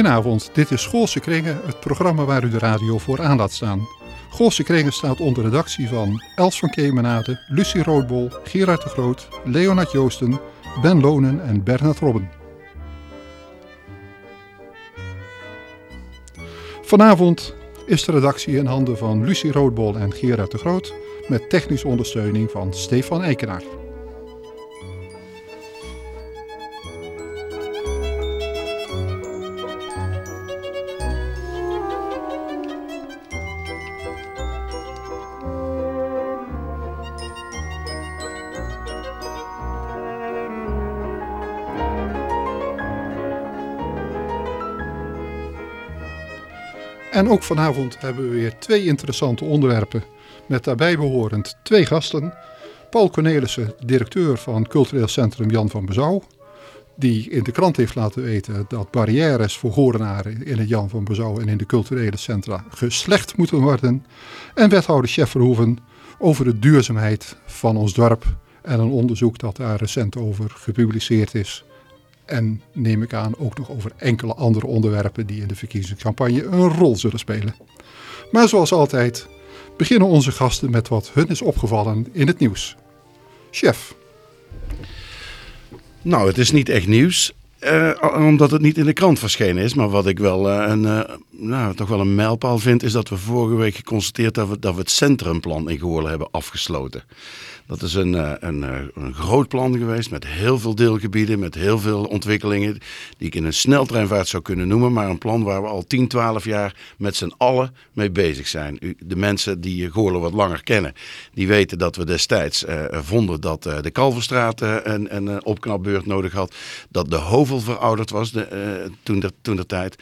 Goedenavond, dit is Schoolse Kringen, het programma waar u de radio voor aan laat staan. Goolse Kringen staat onder redactie van Els van Kemenade, Lucie Roodbol, Gerard de Groot, Leonard Joosten, Ben Lonen en Bernard Robben. Vanavond is de redactie in handen van Lucie Roodbol en Gerard de Groot met technische ondersteuning van Stefan Eikenaar. Ook vanavond hebben we weer twee interessante onderwerpen met daarbij behorend twee gasten. Paul Cornelissen, directeur van cultureel centrum Jan van Bezouw. Die in de krant heeft laten weten dat barrières voor Gorenaren in het Jan van Bezouw en in de culturele centra geslecht moeten worden. En wethouder Chef Verhoeven over de duurzaamheid van ons dorp en een onderzoek dat daar recent over gepubliceerd is. En neem ik aan ook nog over enkele andere onderwerpen die in de verkiezingscampagne een rol zullen spelen. Maar zoals altijd beginnen onze gasten met wat hun is opgevallen in het nieuws. Chef. Nou, het is niet echt nieuws. Uh, omdat het niet in de krant verschenen is. Maar wat ik wel uh, een, uh, nou, toch wel een mijlpaal vind, is dat we vorige week geconstateerd dat we, dat we het centrumplan in Goorlen hebben afgesloten. Dat is een, eh, een, eh, een, groot plan geweest met heel veel deelgebieden, met heel veel ontwikkelingen die ik in een sneltreinvaart zou kunnen noemen. Maar een plan waar we al 10, 12 jaar met z'n allen mee bezig zijn. De mensen die Goorlen wat langer kennen, die weten dat we destijds uh, vonden dat de Kalverstraat een, een opknapbeurt nodig had. Dat de Hovel verouderd was de, toen, de, toen de tijd.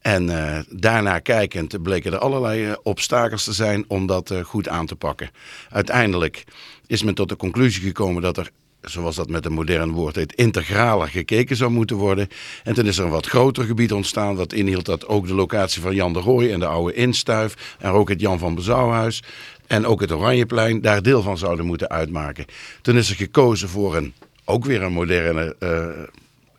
En daarna kijkend bleken er allerlei obstakels te zijn om dat goed aan te pakken. Uiteindelijk is men tot de conclusie gekomen dat er zoals dat met een modern woord heet, integraler gekeken zou moeten worden. En toen is er een wat groter gebied ontstaan, dat inhield dat ook de locatie van Jan de Rooij en de oude Instuif, en ook het Jan van Bezouwhuis en ook het Oranjeplein daar deel van zouden moeten uitmaken. Toen is er gekozen voor een, ook weer een moderne uh,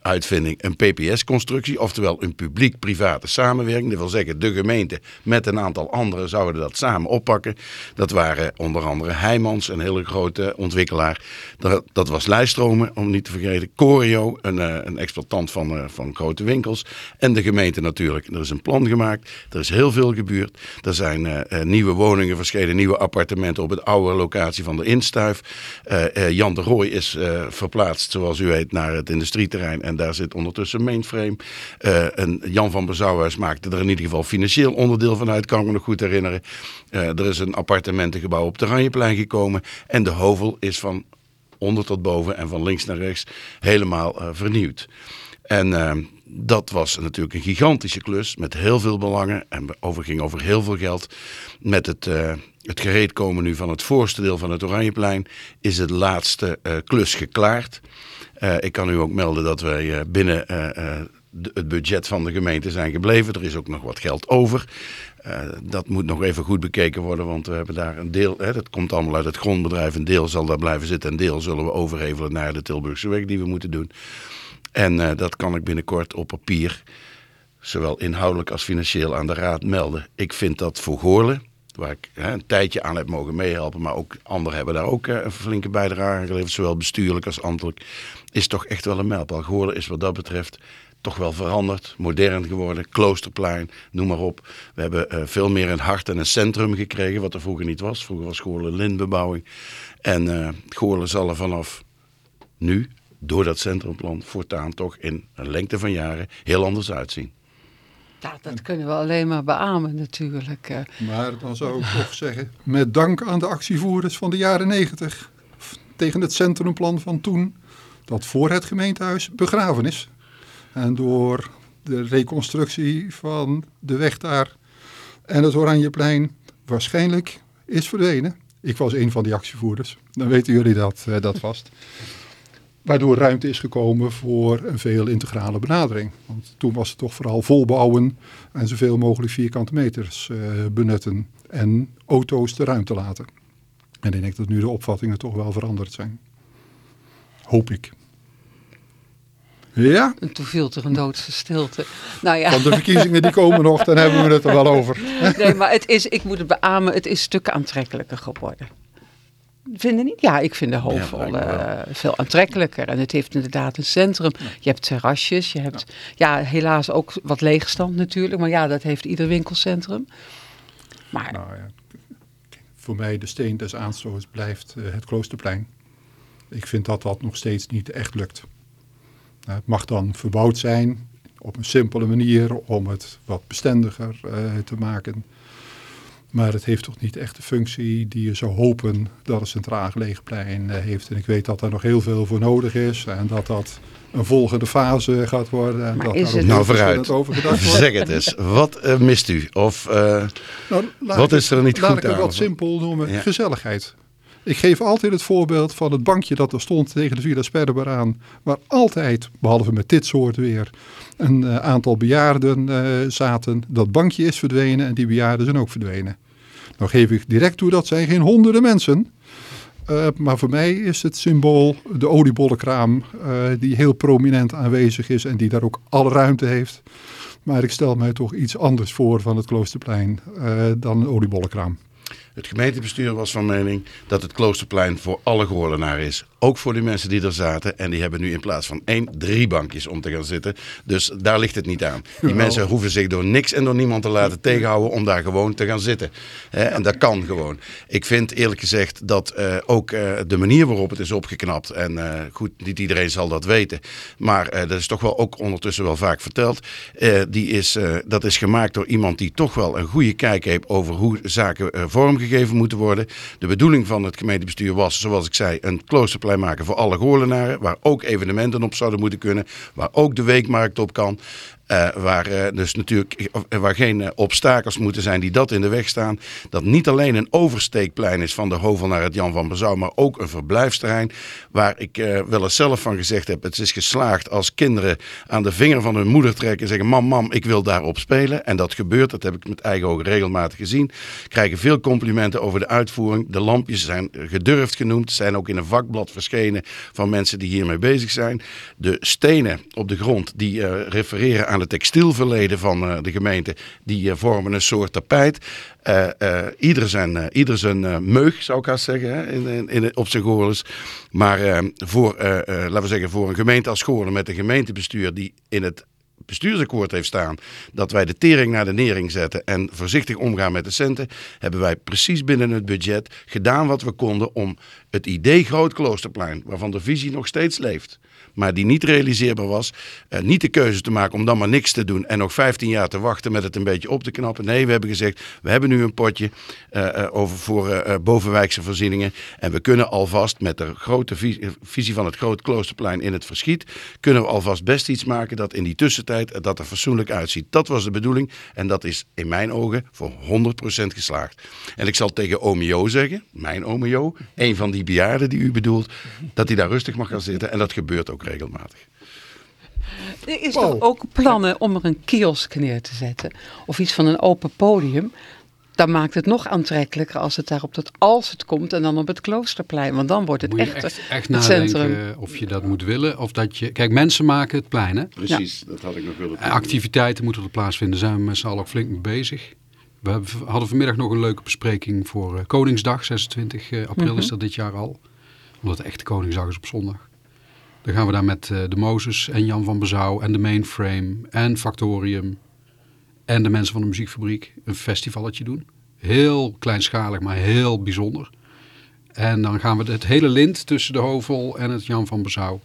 uitvinding een PPS-constructie, oftewel een publiek-private samenwerking. Dat wil zeggen, de gemeente met een aantal anderen zouden dat samen oppakken. Dat waren onder andere Heijmans, een hele grote ontwikkelaar. Dat, dat was Lijstromen, om niet te vergeten. Corio, een, eh, een exploitant van, eh, van grote winkels. En de gemeente natuurlijk. Er is een plan gemaakt, er is heel veel gebeurd. Er zijn uh, nieuwe woningen verschenen, nieuwe appartementen op het oude locatie van de Instuif. Jan de Rooij is verplaatst, zoals u weet, naar het industrieterrein. En daar zit ondertussen mainframe. Uh, en Jan van Bezouwhuis maakte er in ieder geval financieel onderdeel van uit, kan ik me nog goed herinneren. Uh, er is een appartementengebouw op het Oranjeplein gekomen. En de Hovel is van onder tot boven en van links naar rechts helemaal uh, vernieuwd. En dat was natuurlijk een gigantische klus met heel veel belangen en over, ging over heel veel geld. Met het, het gereedkomen nu van het voorste deel van het Oranjeplein is het laatste uh, klus geklaard. Uh, ik kan u ook melden dat wij uh, binnen het budget van de gemeente zijn gebleven. Er is ook nog wat geld over. dat moet nog even goed bekeken worden, want we hebben daar een deel, hè, dat komt allemaal uit het grondbedrijf. Een deel zal daar blijven zitten, een deel zullen we overhevelen naar de Tilburgse weg die we moeten doen. En dat kan ik binnenkort op papier, zowel inhoudelijk als financieel, aan de raad melden. Ik vind dat voor Goorlen, waar ik een tijdje aan heb mogen meehelpen, maar ook anderen hebben daar ook een flinke bijdrage geleverd, zowel bestuurlijk als ambtelijk is toch echt wel een mijlpaal. Goorlen is wat dat betreft toch wel veranderd, modern geworden. Kloosterplein, noem maar op. We hebben uh, veel meer een hart en een centrum gekregen, wat er vroeger niet was. Vroeger was Goorlen lintbebouwing. En uh, zal er vanaf nu, door dat centrumplan, voortaan toch in een lengte van jaren heel anders uitzien. Ja, dat kunnen we alleen maar beamen natuurlijk. eh. Maar dan zou ik toch zeggen, met dank aan de actievoerders van de jaren negentig... tegen het centrumplan van toen dat voor het gemeentehuis begraven is. En door de reconstructie van de weg daar en het Oranjeplein waarschijnlijk is verdwenen. Ik was een van die actievoerders, dan weten jullie dat, uh, dat vast. Waardoor ruimte is gekomen voor een veel integrale benadering. Want toen was het toch vooral volbouwen en zoveel mogelijk vierkante meters uh, benutten. En auto's de ruimte laten. En ik denk dat nu de opvattingen toch wel veranderd zijn. Hoop ik. Ja, En toen viel er een doodse stilte. Nou ja, van de verkiezingen die komen nog, dan hebben we het er wel over. nee, maar het is, ik moet het beamen, het is stukken aantrekkelijker geworden. Niet? Ja, ik vind de wel. eh, veel aantrekkelijker. En het heeft inderdaad een centrum. Je hebt terrasjes, je hebt ja. helaas ook wat leegstand natuurlijk. Maar ja, dat heeft ieder winkelcentrum. Maar Nou ja, voor mij de steen des aanstoot's blijft eh, het Kloosterplein. Ik vind dat dat nog steeds niet echt lukt. Nou, het mag dan verbouwd zijn op een simpele manier om het wat bestendiger eh, te maken. Maar het heeft toch niet echt de functie die je zou hopen dat een centraal gelegen plein eh, heeft. En ik weet dat daar nog heel veel voor nodig is en dat dat een volgende fase gaat worden. En Maar dat is het- Nou, vooruit. Zeg het eens. Wat eh, mist u? Of eh, Nou, laat Wat ik- is er niet laat goed ik het aan? wat simpel noemen. Ja. Gezelligheid. Ik geef altijd het voorbeeld van het bankje dat er stond tegen de Villa Sperber aan. Waar altijd, behalve met dit soort weer, een eh, aantal bejaarden eh, zaten. Dat bankje is verdwenen en die bejaarden zijn ook verdwenen. Nou geef ik direct toe, dat zijn geen honderden mensen. Eh, maar voor mij is het symbool de oliebollenkraam eh, die heel prominent aanwezig is en die daar ook alle ruimte heeft. Maar ik stel mij toch iets anders voor van het Kloosterplein eh, dan een oliebollenkraam. Het gemeentebestuur was van mening dat het Kloosterplein voor alle Goorlenaren is. Ook voor die mensen die er zaten. En die hebben nu in plaats van één, drie bankjes om te gaan zitten. Dus daar ligt het niet aan. Die mensen hoeven zich door niks en door niemand te laten tegenhouden om daar gewoon te gaan zitten. En dat kan gewoon. Ik vind eerlijk gezegd dat eh, ook eh, de manier waarop het is opgeknapt. En eh, goed, niet iedereen zal dat weten. Maar dat is toch wel ook ondertussen wel vaak verteld. die is, dat is gemaakt door iemand die toch wel een goede kijk heeft over hoe zaken eh, vormgegeven moeten worden. De bedoeling van het gemeentebestuur was, zoals ik zei, een kloosterplein maken voor alle Goorlenaren. Waar ook evenementen op zouden moeten kunnen. Waar ook de weekmarkt op kan. Eh, waar eh, dus natuurlijk eh, waar geen obstakels moeten zijn die dat in de weg staan. Dat niet alleen een oversteekplein is van de Hovel naar het Jan van Bezouw, maar ook een verblijfsterrein. Waar ik wel eens zelf van gezegd heb: het is geslaagd als kinderen aan de vinger van hun moeder trekken en zeggen: Mam, mam, ik wil daarop spelen. En dat gebeurt, dat heb ik met eigen ogen regelmatig gezien. Krijgen veel complimenten over de uitvoering. De lampjes zijn gedurfd genoemd, zijn ook in een vakblad verschenen van mensen die hiermee bezig zijn. De stenen op de grond die refereren aan het textielverleden van eh, de gemeente, die eh, vormen een soort tapijt. Eh, ieder zijn, ieder zijn meug, zou ik haast zeggen, in, in, op zijn Goorles. Maar voor, laten we zeggen, voor een gemeente als Goorlen met een gemeentebestuur die in het bestuursakkoord heeft staan dat wij de tering naar de nering zetten en voorzichtig omgaan met de centen, hebben wij precies binnen het budget gedaan wat we konden om het idee Groot Kloosterplein, waarvan de visie nog steeds leeft, maar die niet realiseerbaar was, eh, niet de keuze te maken om dan maar niks te doen en nog 15 jaar te wachten met het een beetje op te knappen. Nee, we hebben gezegd, we hebben nu een potje eh, eh, over voor bovenwijkse voorzieningen en we kunnen alvast met de grote vi- visie van het Groot Kloosterplein in het verschiet, kunnen we alvast best iets maken dat in die tussentijd dat er fatsoenlijk uitziet. Dat was de bedoeling en dat is in mijn ogen voor 100% geslaagd. En ik zal tegen Omeo zeggen, mijn Omeo, een van die bejaarden die u bedoelt, dat hij daar rustig mag gaan zitten en dat gebeurt ook regelmatig. Er is toch ook plannen om er een kiosk neer te zetten. Of iets van een open podium. Dan maakt het nog aantrekkelijker als het daar op dat als het komt en dan op het kloosterplein. Want dan wordt het Moet je echt, echt, echt het centrum. nadenken of je dat moet willen. Of dat je, kijk, mensen maken het plein. Hè? Precies, dat had ik nog willen En Activiteiten moeten er plaatsvinden. Daar zijn we met z'n allen ook flink mee bezig. We hebben- hadden vanmiddag nog een leuke bespreking voor eh, Koningsdag. 26 april is dat dit jaar al. Omdat het echt Koningsdag is op zondag. Dan gaan we daar met eh, de Mozes en Jan van Bezouw en de Mainframe en Factorium en de mensen van de muziekfabriek een festivalletje doen. Heel kleinschalig, maar heel bijzonder. En dan gaan we het hele lint tussen de Hovel en het Jan van Bezouw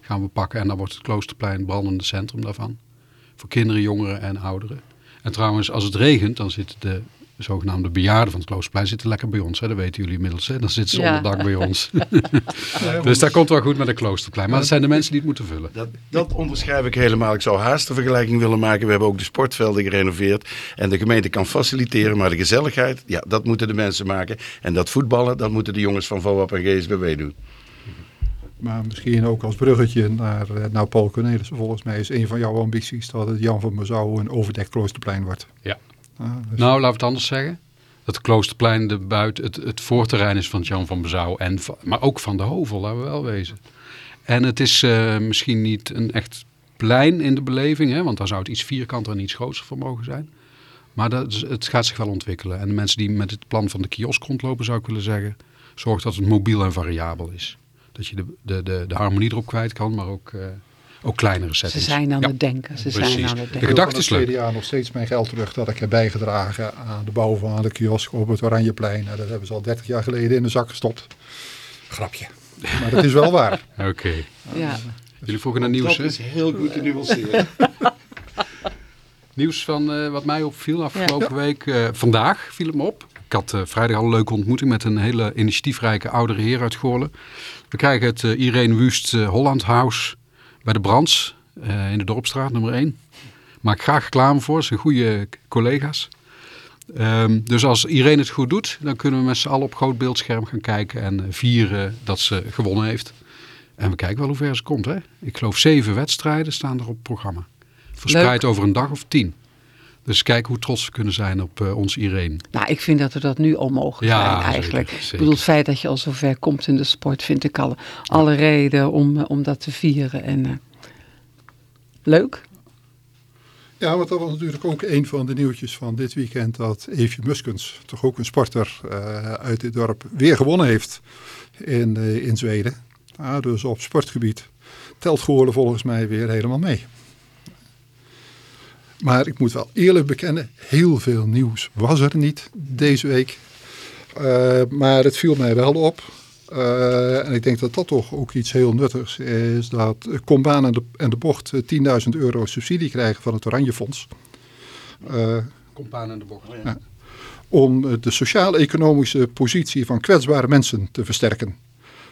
gaan we pakken. En dan wordt het Kloosterplein het brandende centrum daarvan. Voor kinderen, jongeren en ouderen. En trouwens, als het regent, dan zitten de zogenaamde bejaarden van het Kloosterplein zitten lekker bij ons. Hè? Dat weten jullie inmiddels. Hè? Dan zitten ze Ja. onder dak bij ons. dus dat komt wel goed met het Kloosterplein. Maar dat zijn de mensen die het moeten vullen. Dat, dat onderschrijf ik helemaal. Ik zou haast de vergelijking willen maken. We hebben ook de sportvelden gerenoveerd. En de gemeente kan faciliteren. Maar de gezelligheid, ja, dat moeten de mensen maken. En dat voetballen, dat moeten de jongens van VOAP en GSBW doen. Maar misschien ook als bruggetje naar, eh, naar Paul Cornelissen. Volgens mij is een van jouw ambities dat het Jan van Mezouw een overdekt kloosterplein wordt. Ja. Ah, dus- Nou, laten we het anders zeggen. Dat Kloosterplein de buiten, het, het voorterrein is van Jan van Bezouw. En, maar ook van de Hovel, laten we wel wezen. En het is eh, misschien niet een echt plein in de beleving. Hè, want daar zou het iets vierkanter en iets groter voor mogen zijn. Maar dat, het gaat zich wel ontwikkelen. En de mensen die met het plan van de kiosk rondlopen, zou ik willen zeggen, zorg dat het mobiel en variabel is. Dat je de, de, de, de harmonie erop kwijt kan, maar ook, eh, ook kleinere Ze settings. zijn aan Ja. het denken. Ze Precies. zijn aan het De denken. gedachte van is het leuk. tweede jaar nog steeds mijn geld terug dat ik heb bijgedragen aan de bouw van de kiosk op het Oranjeplein. Nou, dat hebben ze al 30 jaar geleden in de zak gestopt. Grapje. Maar dat is wel waar. Oké. Ja. Jullie vroegen naar nieuws, Dat is heel goed te nuanceren. Nieuws van eh, wat mij opviel afgelopen week. eh, vandaag viel het me op. Ik had eh, vrijdag al een leuke ontmoeting met een hele initiatiefrijke oudere heer uit Goorlen. We krijgen het eh, Irene Wust eh, Holland House bij de Brands eh, in de Dorpstraat nummer 1. Maak graag reclame voor, ze zijn goede collega's. Ehm, dus als Irene het goed doet, dan kunnen we met z'n allen op groot beeldscherm gaan kijken en eh, vieren dat ze gewonnen heeft. En we kijken wel hoe ver ze komt. Hè? Ik geloof zeven wedstrijden staan er op het programma. Verspreid over een dag of tien. Dus kijk hoe trots we kunnen zijn op eh onze Irene. Nou, ik vind dat we dat nu al mogen Ja, zijn eigenlijk. zeker. Ik bedoel, het feit dat je al zover komt in de sport, vind ik alle, alle reden om, eh, om dat te vieren. En, eh, leuk. Ja, want dat was natuurlijk ook een van de nieuwtjes van dit weekend. Dat Eefje Muskens, toch ook een sporter eh, uit dit dorp, weer gewonnen heeft in, eh, in Zweden. Ah, dus op sportgebied telt Goorlen volgens mij weer helemaal mee. Maar ik moet wel eerlijk bekennen, heel veel nieuws was er niet deze week. Eh, maar het viel mij wel op. Eh, en ik denk dat dat toch ook iets heel nuttigs is. Dat Combaan en de, en de Bocht eh, 10.000 euro subsidie krijgen van het Oranje Fonds. Eh, Compaan in de bocht. Ja. om eh, de sociaal-economische positie van kwetsbare mensen te versterken.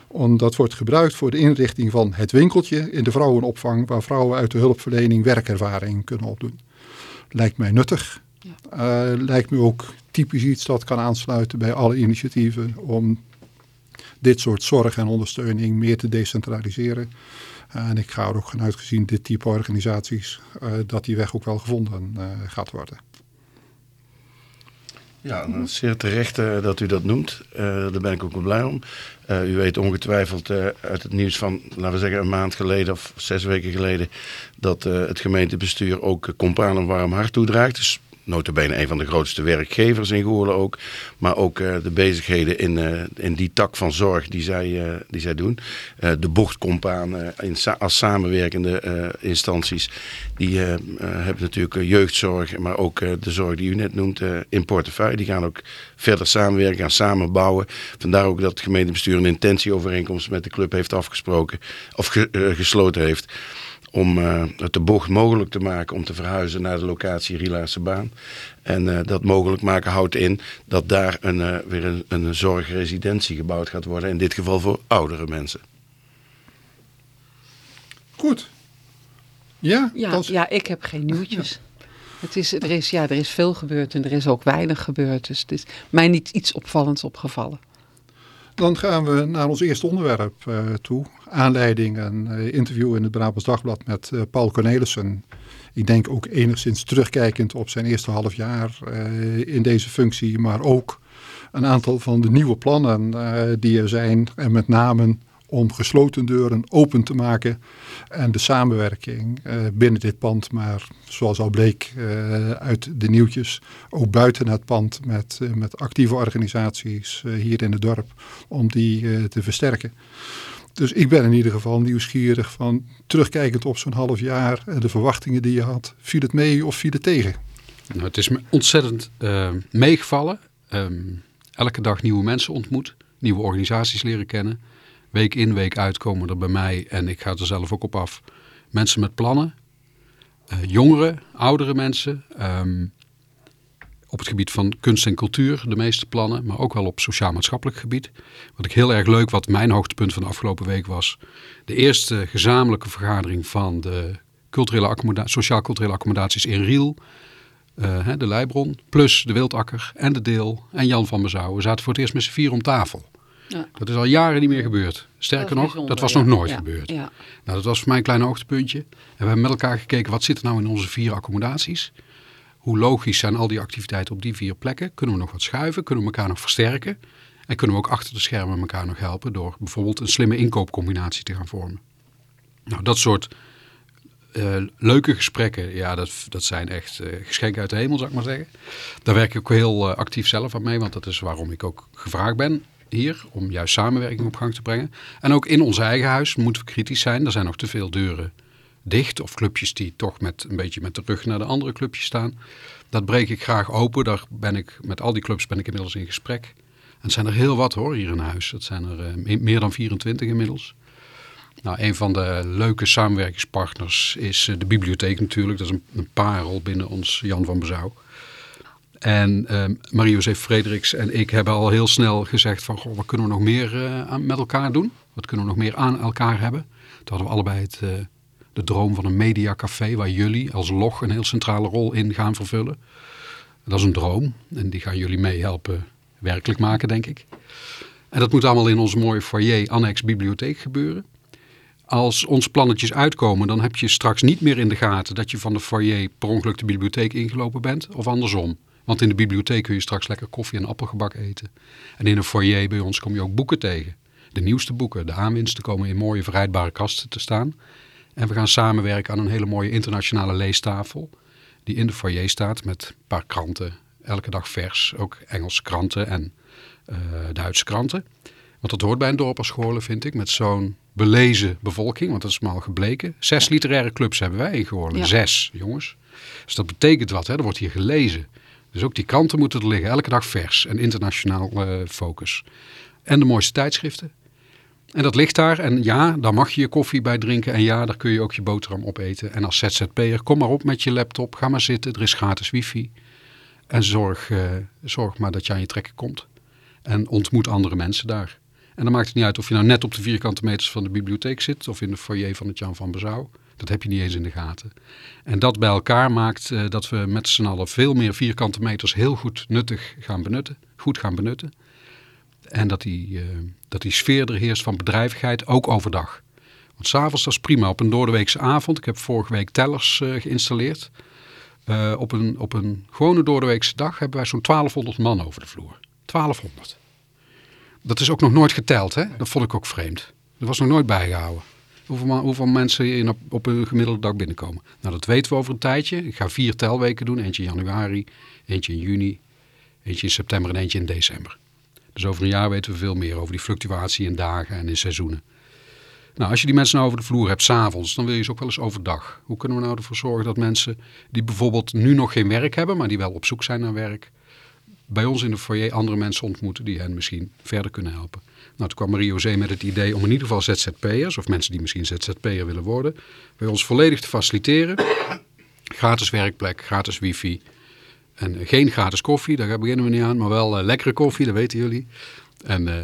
Om, dat wordt gebruikt voor de inrichting van het winkeltje in de vrouwenopvang, waar vrouwen uit de hulpverlening werkervaring kunnen opdoen. Lijkt mij nuttig. Eh, lijkt me ook typisch iets dat kan aansluiten bij alle initiatieven om dit soort zorg en ondersteuning meer te decentraliseren. En ik ga er ook vanuit gezien dit type organisaties, eh, dat die weg ook wel gevonden eh, gaat worden. Ja, nou, zeer terecht eh, dat u dat noemt. Eh, daar ben ik ook blij om. Eh, u weet ongetwijfeld uit het nieuws van, laten we zeggen, een maand geleden of zes weken geleden, dat het gemeentebestuur ook uh, Compaan een warm hart toedraagt. Dus notabene een van de grootste werkgevers in Goorlen ook. Maar ook uh, de bezigheden in, uh, in die tak van zorg die zij, uh, die zij doen. de bochtcompaan in, als samenwerkende instanties. Die hebben natuurlijk jeugdzorg, maar ook de zorg die u net noemt in portefeuille. Die gaan ook verder samenwerken, gaan samenbouwen. Vandaar ook dat het gemeentebestuur een intentieovereenkomst met de club heeft afgesproken. Of ge, gesloten heeft om uh, het de bocht mogelijk te maken om te verhuizen naar de locatie Rielaarse Baan. En uh, dat mogelijk maken houdt in dat daar een, uh, weer een, een zorgresidentie gebouwd gaat worden. In dit geval voor oudere mensen. Goed. Ja, Ja, ja ik heb geen nieuwtjes. Het is, er, is, ja, er is veel gebeurd en er is ook weinig gebeurd. Dus het is mij niet iets opvallends opgevallen. Dan gaan we naar ons eerste onderwerp uh, toe. Aanleiding een uh, interview in het Brabants Dagblad met uh, Paul Cornelissen. Ik denk ook enigszins terugkijkend op zijn eerste half jaar in deze functie. Maar ook een aantal van de nieuwe plannen die er zijn. En met name om gesloten deuren open te maken. En de samenwerking binnen dit pand. Maar zoals al bleek uit de nieuwtjes. Ook buiten het pand met, met actieve organisaties hier in het dorp. Om die te versterken. Dus ik ben in ieder geval nieuwsgierig van terugkijkend op zo'n half jaar de verwachtingen die je had. Viel het mee of viel het tegen? Nou, het is me ontzettend meegevallen. Um, elke dag nieuwe mensen ontmoet, nieuwe organisaties leren kennen. Week in, week uit komen er bij mij, en ik ga er zelf ook op af, mensen met plannen. Uh, jongeren, oudere mensen. Um, op het gebied van kunst en cultuur de meeste plannen, maar ook wel op sociaal-maatschappelijk gebied. Wat ik heel erg leuk, wat mijn hoogtepunt van de afgelopen week was, de eerste gezamenlijke vergadering van de culturele sociaal-culturele accommodaties in Riel, uh, de Leibron, plus de Wildakker en de Deel en Jan van Bezouw. We zaten voor het eerst met z'n vier om tafel. Ja. Dat is al jaren niet meer gebeurd. Sterker nog, dat was nog nooit gebeurd. Nou, dat was voor mij een klein hoogtepuntje. En we hebben met elkaar gekeken, wat zit er nou in onze vier accommodaties? Hoe logisch zijn al die activiteiten op die vier plekken? Kunnen we nog wat schuiven? Kunnen we elkaar nog versterken? En kunnen we ook achter de schermen elkaar nog helpen door bijvoorbeeld een slimme inkoopcombinatie te gaan vormen? Nou, dat soort eh, leuke gesprekken, ja, dat, dat zijn echt uh, geschenken uit de hemel, zou ik maar zeggen. Daar werk ik ook heel uh, actief zelf aan mee, want dat is waarom ik ook gevraagd ben hier, om juist samenwerking op gang te brengen. En ook in ons eigen huis moeten we kritisch zijn. Er zijn nog te veel deuren dicht of clubjes die toch met een beetje met de rug naar de andere clubjes staan. Dat breek ik graag open. Daar ben ik, met al die clubs ben ik inmiddels in gesprek. En het zijn er heel wat hoor hier in huis. Dat zijn er meer dan 24 inmiddels. Nou, een van de leuke samenwerkingspartners is eh, de bibliotheek natuurlijk. Dat is een, een parel binnen ons Jan van Bezouw. En uh, Marie-José Frederiks en ik hebben al heel snel gezegd van... Goh, wat kunnen we nog meer uh, met elkaar doen? Wat kunnen we nog meer aan elkaar hebben? Toen hadden we allebei het, uh, de droom van een mediacafé... waar jullie als log een heel centrale rol in gaan vervullen. Dat is een droom en die gaan jullie meehelpen werkelijk maken, denk ik. En dat moet allemaal in onze mooie foyer annex bibliotheek gebeuren als onze plannetjes uitkomen, dan heb je straks niet meer in de gaten dat je van de foyer per ongeluk de bibliotheek ingelopen bent of andersom. Want in de bibliotheek kun je straks lekker koffie en appelgebak eten. En in een foyer bij ons kom je ook boeken tegen. De nieuwste boeken, de aanwinsten komen in mooie verrijdbare kasten te staan. En we gaan samenwerken aan een hele mooie internationale leestafel. Die in de foyer staat met een paar kranten. Elke dag vers, ook Engelse kranten en uh, Duitse kranten. Want dat hoort bij een dorp als Goorlen, vind ik, met zo'n belezen bevolking, want dat is maar al gebleken. Zes literaire clubs hebben wij in Goorlen. Zes, jongens. Dus dat betekent wat, hè? er wordt hier gelezen. Dus ook die kranten moeten er liggen, elke dag vers en internationaal uh, focus. En de mooiste tijdschriften. En dat ligt daar en ja, daar mag je je koffie bij drinken en ja, daar kun je ook je boterham opeten. En als ZZP'er, kom maar op met je laptop, ga maar zitten, er is gratis wifi. En zorg, uh, zorg maar dat je aan je trekken komt. En ontmoet andere mensen daar. En dan maakt het niet uit of je nou net op de vierkante meters van de bibliotheek zit of in de foyer van het Jan van Bezouw. Dat heb je niet eens in de gaten. En dat bij elkaar maakt uh, dat we met z'n allen veel meer vierkante meters heel goed nuttig gaan benutten. Goed gaan benutten. En dat die, uh, dat die sfeer er heerst van bedrijvigheid, ook overdag. Want s'avonds, dat is prima. Op een doordeweekse avond, ik heb vorige week tellers uh, geïnstalleerd. op, een, op een gewone doordeweekse dag hebben wij zo'n 1200 man over de vloer. 1200. Dat is ook nog nooit geteld, hè? Dat vond ik ook vreemd. Dat was nog nooit bijgehouden. Hoeveel, mensen in op, op, een gemiddelde dag binnenkomen. Nou, dat weten we over een tijdje. Ik ga vier telweken doen. Eentje in januari, eentje in juni, eentje in september en eentje in december. Dus over een jaar weten we veel meer over die fluctuatie in dagen en in seizoenen. Nou, als je die mensen nou over de vloer hebt s'avonds, dan wil je ze ook wel eens overdag. Hoe kunnen we nou ervoor zorgen dat mensen die bijvoorbeeld nu nog geen werk hebben, maar die wel op zoek zijn naar werk, bij ons in de foyer andere mensen ontmoeten die hen misschien verder kunnen helpen. Nou, toen kwam Marie-José met het idee om in ieder geval ZZP'ers, of mensen die misschien ZZP'er willen worden, bij ons volledig te faciliteren. Gratis werkplek, gratis wifi en geen gratis koffie, daar beginnen we niet aan, maar wel uh, lekkere koffie, dat weten jullie. En uh,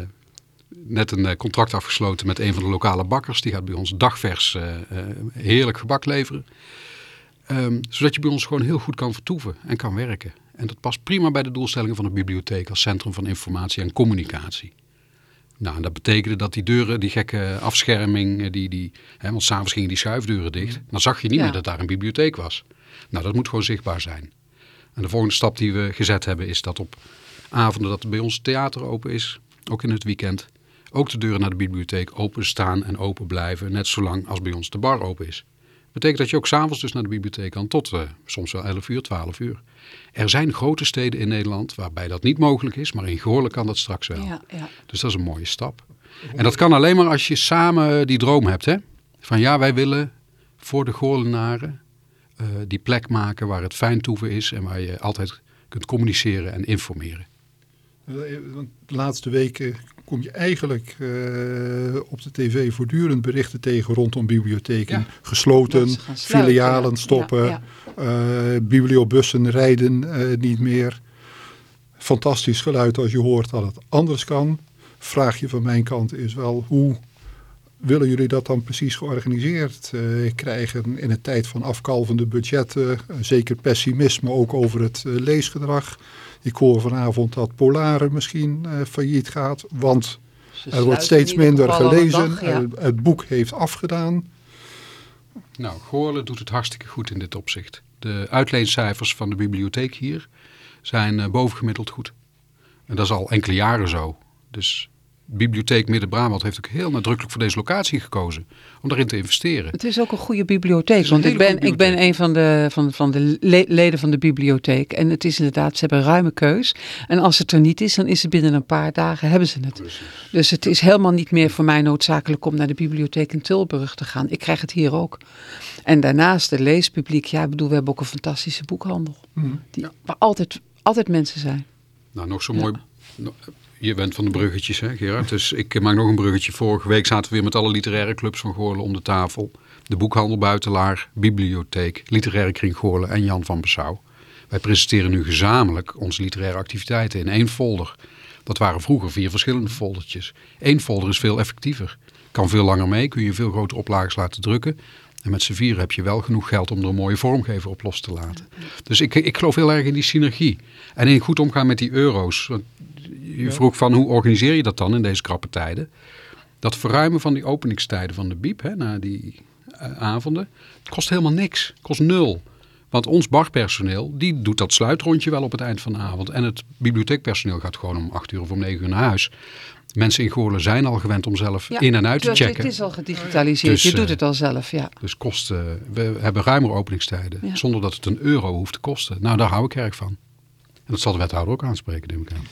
net een uh, contract afgesloten met een van de lokale bakkers, die gaat bij ons dagvers heerlijk gebak leveren. Um, zodat je bij ons gewoon heel goed kan vertoeven en kan werken. En dat past prima bij de doelstellingen van de bibliotheek als centrum van informatie en communicatie. Nou, en dat betekende dat die deuren, die gekke afscherming, eh, die, die, hè, want s'avonds gingen die schuifdeuren dicht. Dan zag je niet ja. meer dat daar een bibliotheek was. Nou, dat moet gewoon zichtbaar zijn. En de volgende stap die we gezet hebben is dat op avonden dat bij ons theater open is, ook in het weekend, ook de deuren naar de bibliotheek open staan en open blijven, net zolang als bij ons de bar open is. Betekent dat je ook s'avonds dus naar de bibliotheek kan tot uh, soms wel 11 uur, 12 uur. Er zijn grote steden in Nederland waarbij dat niet mogelijk is, maar in Goorlen kan dat straks wel. Ja, ja. Dus dat is een mooie stap. En dat kan alleen maar als je samen die droom hebt. Hè? Van ja, wij willen voor de Goorlenaren uh, die plek maken waar het fijn toeven is en waar je altijd kunt communiceren en informeren. De laatste weken kom je eigenlijk uh, op de tv voortdurend berichten tegen rondom bibliotheken. Ja. Gesloten, filialen stoppen, ja, ja. Uh, bibliobussen rijden uh, niet meer. Fantastisch geluid als je hoort dat het anders kan. Vraagje van mijn kant is wel, hoe willen jullie dat dan precies georganiseerd krijgen in een tijd van afkalvende budgetten? zeker pessimisme ook over het leesgedrag. Ik hoor vanavond dat Polare misschien uh, failliet gaat, want er wordt steeds minder gelezen. Dag, ja. het boek heeft afgedaan. Nou, Goorlen doet het hartstikke goed in dit opzicht. De uitleencijfers van de bibliotheek hier zijn uh, bovengemiddeld goed. En dat is al enkele jaren zo. Dus Bibliotheek Midden-Brabant heeft ook heel nadrukkelijk voor deze locatie gekozen. Om daarin te investeren. Het is ook een goede bibliotheek. een Want ik ben, ik ben een van de, van, van de le- leden van de bibliotheek. En het is inderdaad, ze hebben een ruime keus. En als het er niet is, dan is het binnen een paar dagen hebben ze het. Dus het is helemaal niet meer voor mij noodzakelijk om naar de bibliotheek in Tilburg te gaan. Ik krijg het hier ook. En daarnaast de leespubliek. Ja, ik bedoel, we hebben ook een fantastische boekhandel. Die, Waar altijd, altijd mensen zijn. Nou, nog zo mooi. Je bent van de bruggetjes, hè Gerard? Dus ik eh, maak nog een bruggetje. Vorige week zaten we weer met alle literaire clubs van Goorlen om de tafel. De boekhandel Buitelaar, bibliotheek, literaire kring Goorlen en Jan van Besouw. Wij presenteren nu gezamenlijk onze literaire activiteiten in één folder. Dat waren vroeger vier verschillende foldertjes. Eén folder is veel effectiever. Kan veel langer mee, kun je veel grotere oplages laten drukken. En met z'n vieren heb je wel genoeg geld om er een mooie vormgever op los te laten. Dus ik, ik geloof heel erg in die synergie. En in goed omgaan met die euro's. Je vroeg van hoe organiseer je dat dan in deze krappe tijden? Dat verruimen van die openingstijden van de biep, hè, na die eh, avonden, het kost helemaal niks. Het kost nul. Want ons barpersoneel, die doet dat sluitrondje wel op het eind van de avond. En het bibliotheekpersoneel gaat gewoon om acht uur of om negen uur naar huis. Mensen in Goorlen zijn al gewend om zelf in en uit te het- checken. Het is al gedigitaliseerd. Dus, je doet eh, het al zelf, ja. Dus kosten, we hebben ruimer openingstijden. Ja. Zonder dat het een euro hoeft te kosten. Nou, daar hou ik erg van. En dat zal de wethouder ook aanspreken, neem ik aan.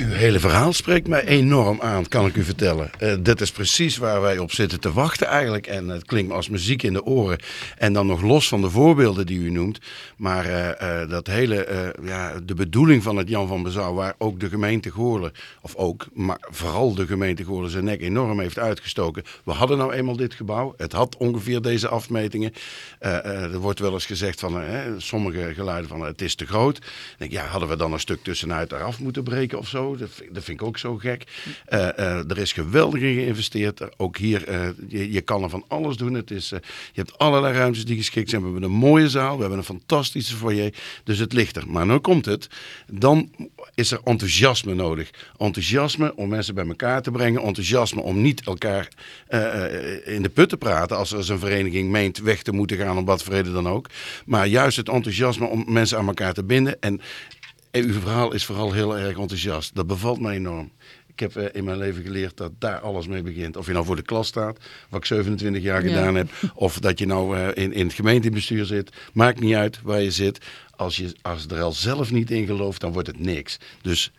Uw hele verhaal spreekt mij enorm aan, kan ik u vertellen. Eh, dit is precies waar wij op zitten te wachten eigenlijk. En het klinkt me als muziek in de oren. En dan nog los van de voorbeelden die u noemt. Maar eh, eh, dat hele, ja, de bedoeling van het Jan van Bezouw, waar ook de gemeente Goorlen, of ook, maar vooral de gemeente Goorlen zijn nek enorm heeft uitgestoken. We hadden nou eenmaal dit gebouw. Het had ongeveer deze afmetingen. Er wordt wel eens gezegd van, sommige geluiden van het is te groot. Denk, ja, hadden we dan een stuk tussenuit eraf moeten breken of zo? Dat vind, ik ook zo gek. Eh, eh, er is geweldig in geïnvesteerd. Ook hier, eh, je, je kan er van alles doen. Het is, je hebt allerlei ruimtes die geschikt zijn. We hebben een mooie zaal, we hebben een fantastische foyer. Dus het ligt er. Maar nu komt het. Dan is er enthousiasme nodig. Enthousiasme om mensen bij elkaar te brengen. Enthousiasme om niet elkaar in de put te praten als er een vereniging meent weg te moeten gaan om wat voor reden dan ook. Maar juist het enthousiasme om mensen aan elkaar te binden. En en uw verhaal is vooral heel erg enthousiast. Dat bevalt mij enorm. Ik heb eh, in mijn leven geleerd dat daar alles mee begint. Of je nou voor de klas staat, wat ik 27 jaar Ja. gedaan heb. Of dat je nou eh, in, in het gemeentebestuur zit. Maakt niet uit waar je zit. Als je als er al zelf niet in gelooft, dan wordt het niks. Dus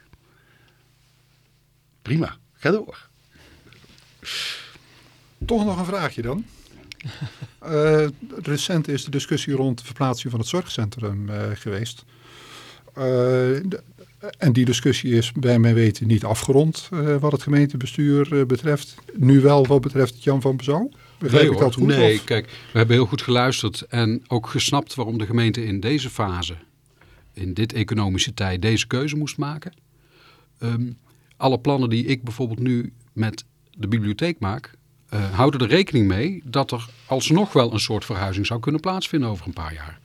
prima, ga door. Toch nog een vraagje dan. Eh, recent is de discussie rond de verplaatsing van het zorgcentrum eh, geweest. Eh, en die discussie is bij mijn weten niet afgerond eh, wat het gemeentebestuur eh, betreft. Nu wel wat betreft Jan van Bezouw. Begrijp ik dat goed? Nee, of- kijk, we hebben heel goed geluisterd en ook gesnapt waarom de gemeente in deze fase, in dit economische tijd, deze keuze moest maken. Ehm, alle plannen die ik bijvoorbeeld nu met de bibliotheek maak, houden er rekening mee dat er alsnog wel een soort verhuizing zou kunnen plaatsvinden over een paar jaar.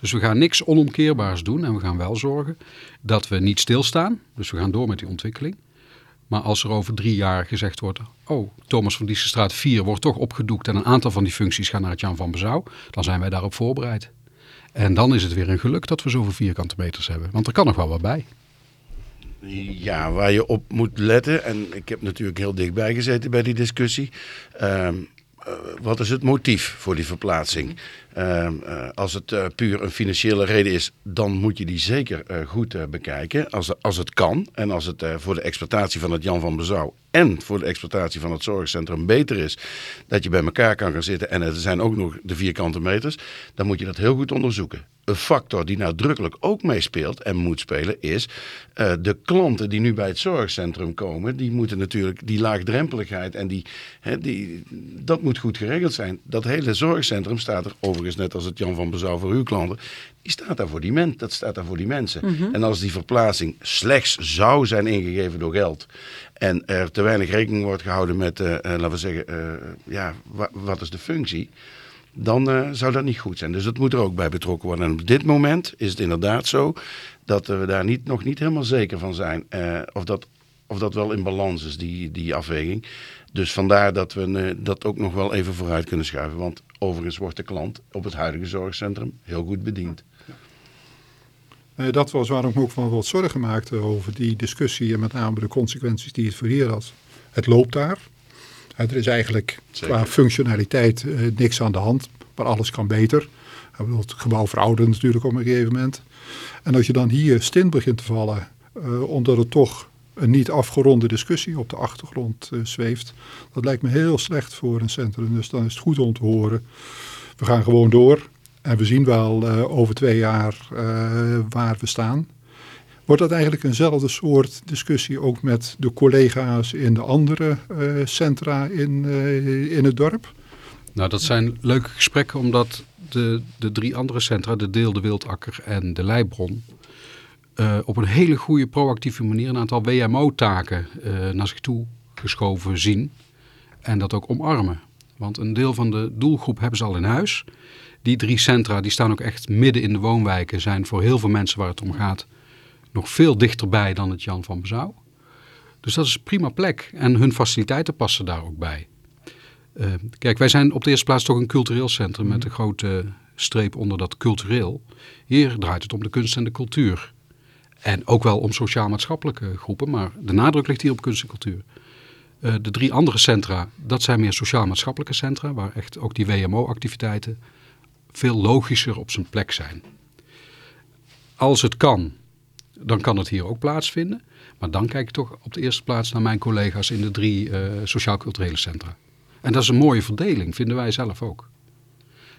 Dus we gaan niks onomkeerbaars doen en we gaan wel zorgen dat we niet stilstaan. Dus we gaan door met die ontwikkeling. Maar als er over drie jaar gezegd wordt, oh, Thomas van Diessenstraat 4 wordt toch opgedoekt en een aantal van die functies gaan naar het Jan van Bezouw, dan zijn wij daarop voorbereid. En dan is het weer een geluk dat we zoveel vierkante meters hebben, want er kan nog wel wat bij. Ja, waar je op moet letten, en ik heb natuurlijk heel dichtbij gezeten bij die discussie. Ehm, eh, wat is het motief voor die verplaatsing? Ehm, eh, als het eh, puur een financiële reden is, dan moet je die zeker eh, goed bekijken. Als, als het kan en als het voor de exploitatie van het Jan van Bezouw en voor de exploitatie van het zorgcentrum beter is, dat je bij elkaar kan gaan zitten en er zijn ook nog de vierkante meters, dan moet je dat heel goed onderzoeken. Een factor die nadrukkelijk ook meespeelt en moet spelen is de klanten die nu bij het zorgcentrum komen, die moeten natuurlijk die laagdrempeligheid en die, hè, die, dat moet goed geregeld zijn. Dat hele zorgcentrum staat er overigens net als het Jan van Bezouw voor uw klanten, die staat daar voor die, men, dat staat daar voor die mensen. En als die verplaatsing slechts zou zijn ingegeven door geld en er te weinig rekening wordt gehouden met, eh, eh, laten we zeggen, eh, ja, wa- wat is de functie? dan zou dat niet goed zijn. Dus dat moet er ook bij betrokken worden. En op dit moment is het inderdaad zo dat we daar niet, nog niet helemaal zeker van zijn of, dat, of dat wel in balans is, die, die afweging. Dus vandaar dat we eh, dat ook nog wel even vooruit kunnen schuiven. Want overigens wordt de klant op het huidige zorgcentrum heel goed bediend. Uh, dat was waarom ik me ook van wat zorgen maakte over die discussie en met name de consequenties die het voor hier had. Het loopt daar. er is eigenlijk Zeker. qua functionaliteit niks aan de hand, maar alles kan beter. Het gebouw veroudert natuurlijk op een gegeven moment. En als je dan hier stint begint te vallen, omdat het toch een niet afgeronde discussie op de achtergrond uh, zweeft. Dat lijkt me heel slecht voor een centrum. Dus dan is het goed om te horen. We gaan gewoon door. En we zien wel uh, over twee jaar waar we staan. Wordt dat eigenlijk eenzelfde soort discussie ook met de collega's in de andere centra in, in het dorp? Nou, dat zijn leuke gesprekken omdat de, de drie andere centra, de Deel, de Wildakker en de Leibron, uh, op een hele goede proactieve manier een aantal WMO-taken uh, naar zich toe geschoven zien en dat ook omarmen. Want een deel van de doelgroep hebben ze al in huis. Die drie centra die staan ook echt midden in de woonwijken, zijn voor heel veel mensen waar het om gaat nog veel dichterbij dan het Jan van Bezouw. Dus dat is een prima plek en hun faciliteiten passen daar ook bij. Uh, kijk, wij zijn op de eerste plaats toch een cultureel centrum met een grote streep onder dat cultureel. Hier draait het om de kunst en de cultuur. En ook wel om sociaal-maatschappelijke groepen, maar de nadruk ligt hier op kunst en cultuur. Uh, de drie andere centra, dat zijn meer sociaal-maatschappelijke centra, waar echt ook die WMO-activiteiten veel logischer op zijn plek zijn. Als het kan, dan kan het hier ook plaatsvinden. Maar dan kijk ik toch op de eerste plaats naar mijn collega's in de drie uh, sociaal-culturele centra. En dat is een mooie verdeling, vinden wij zelf ook.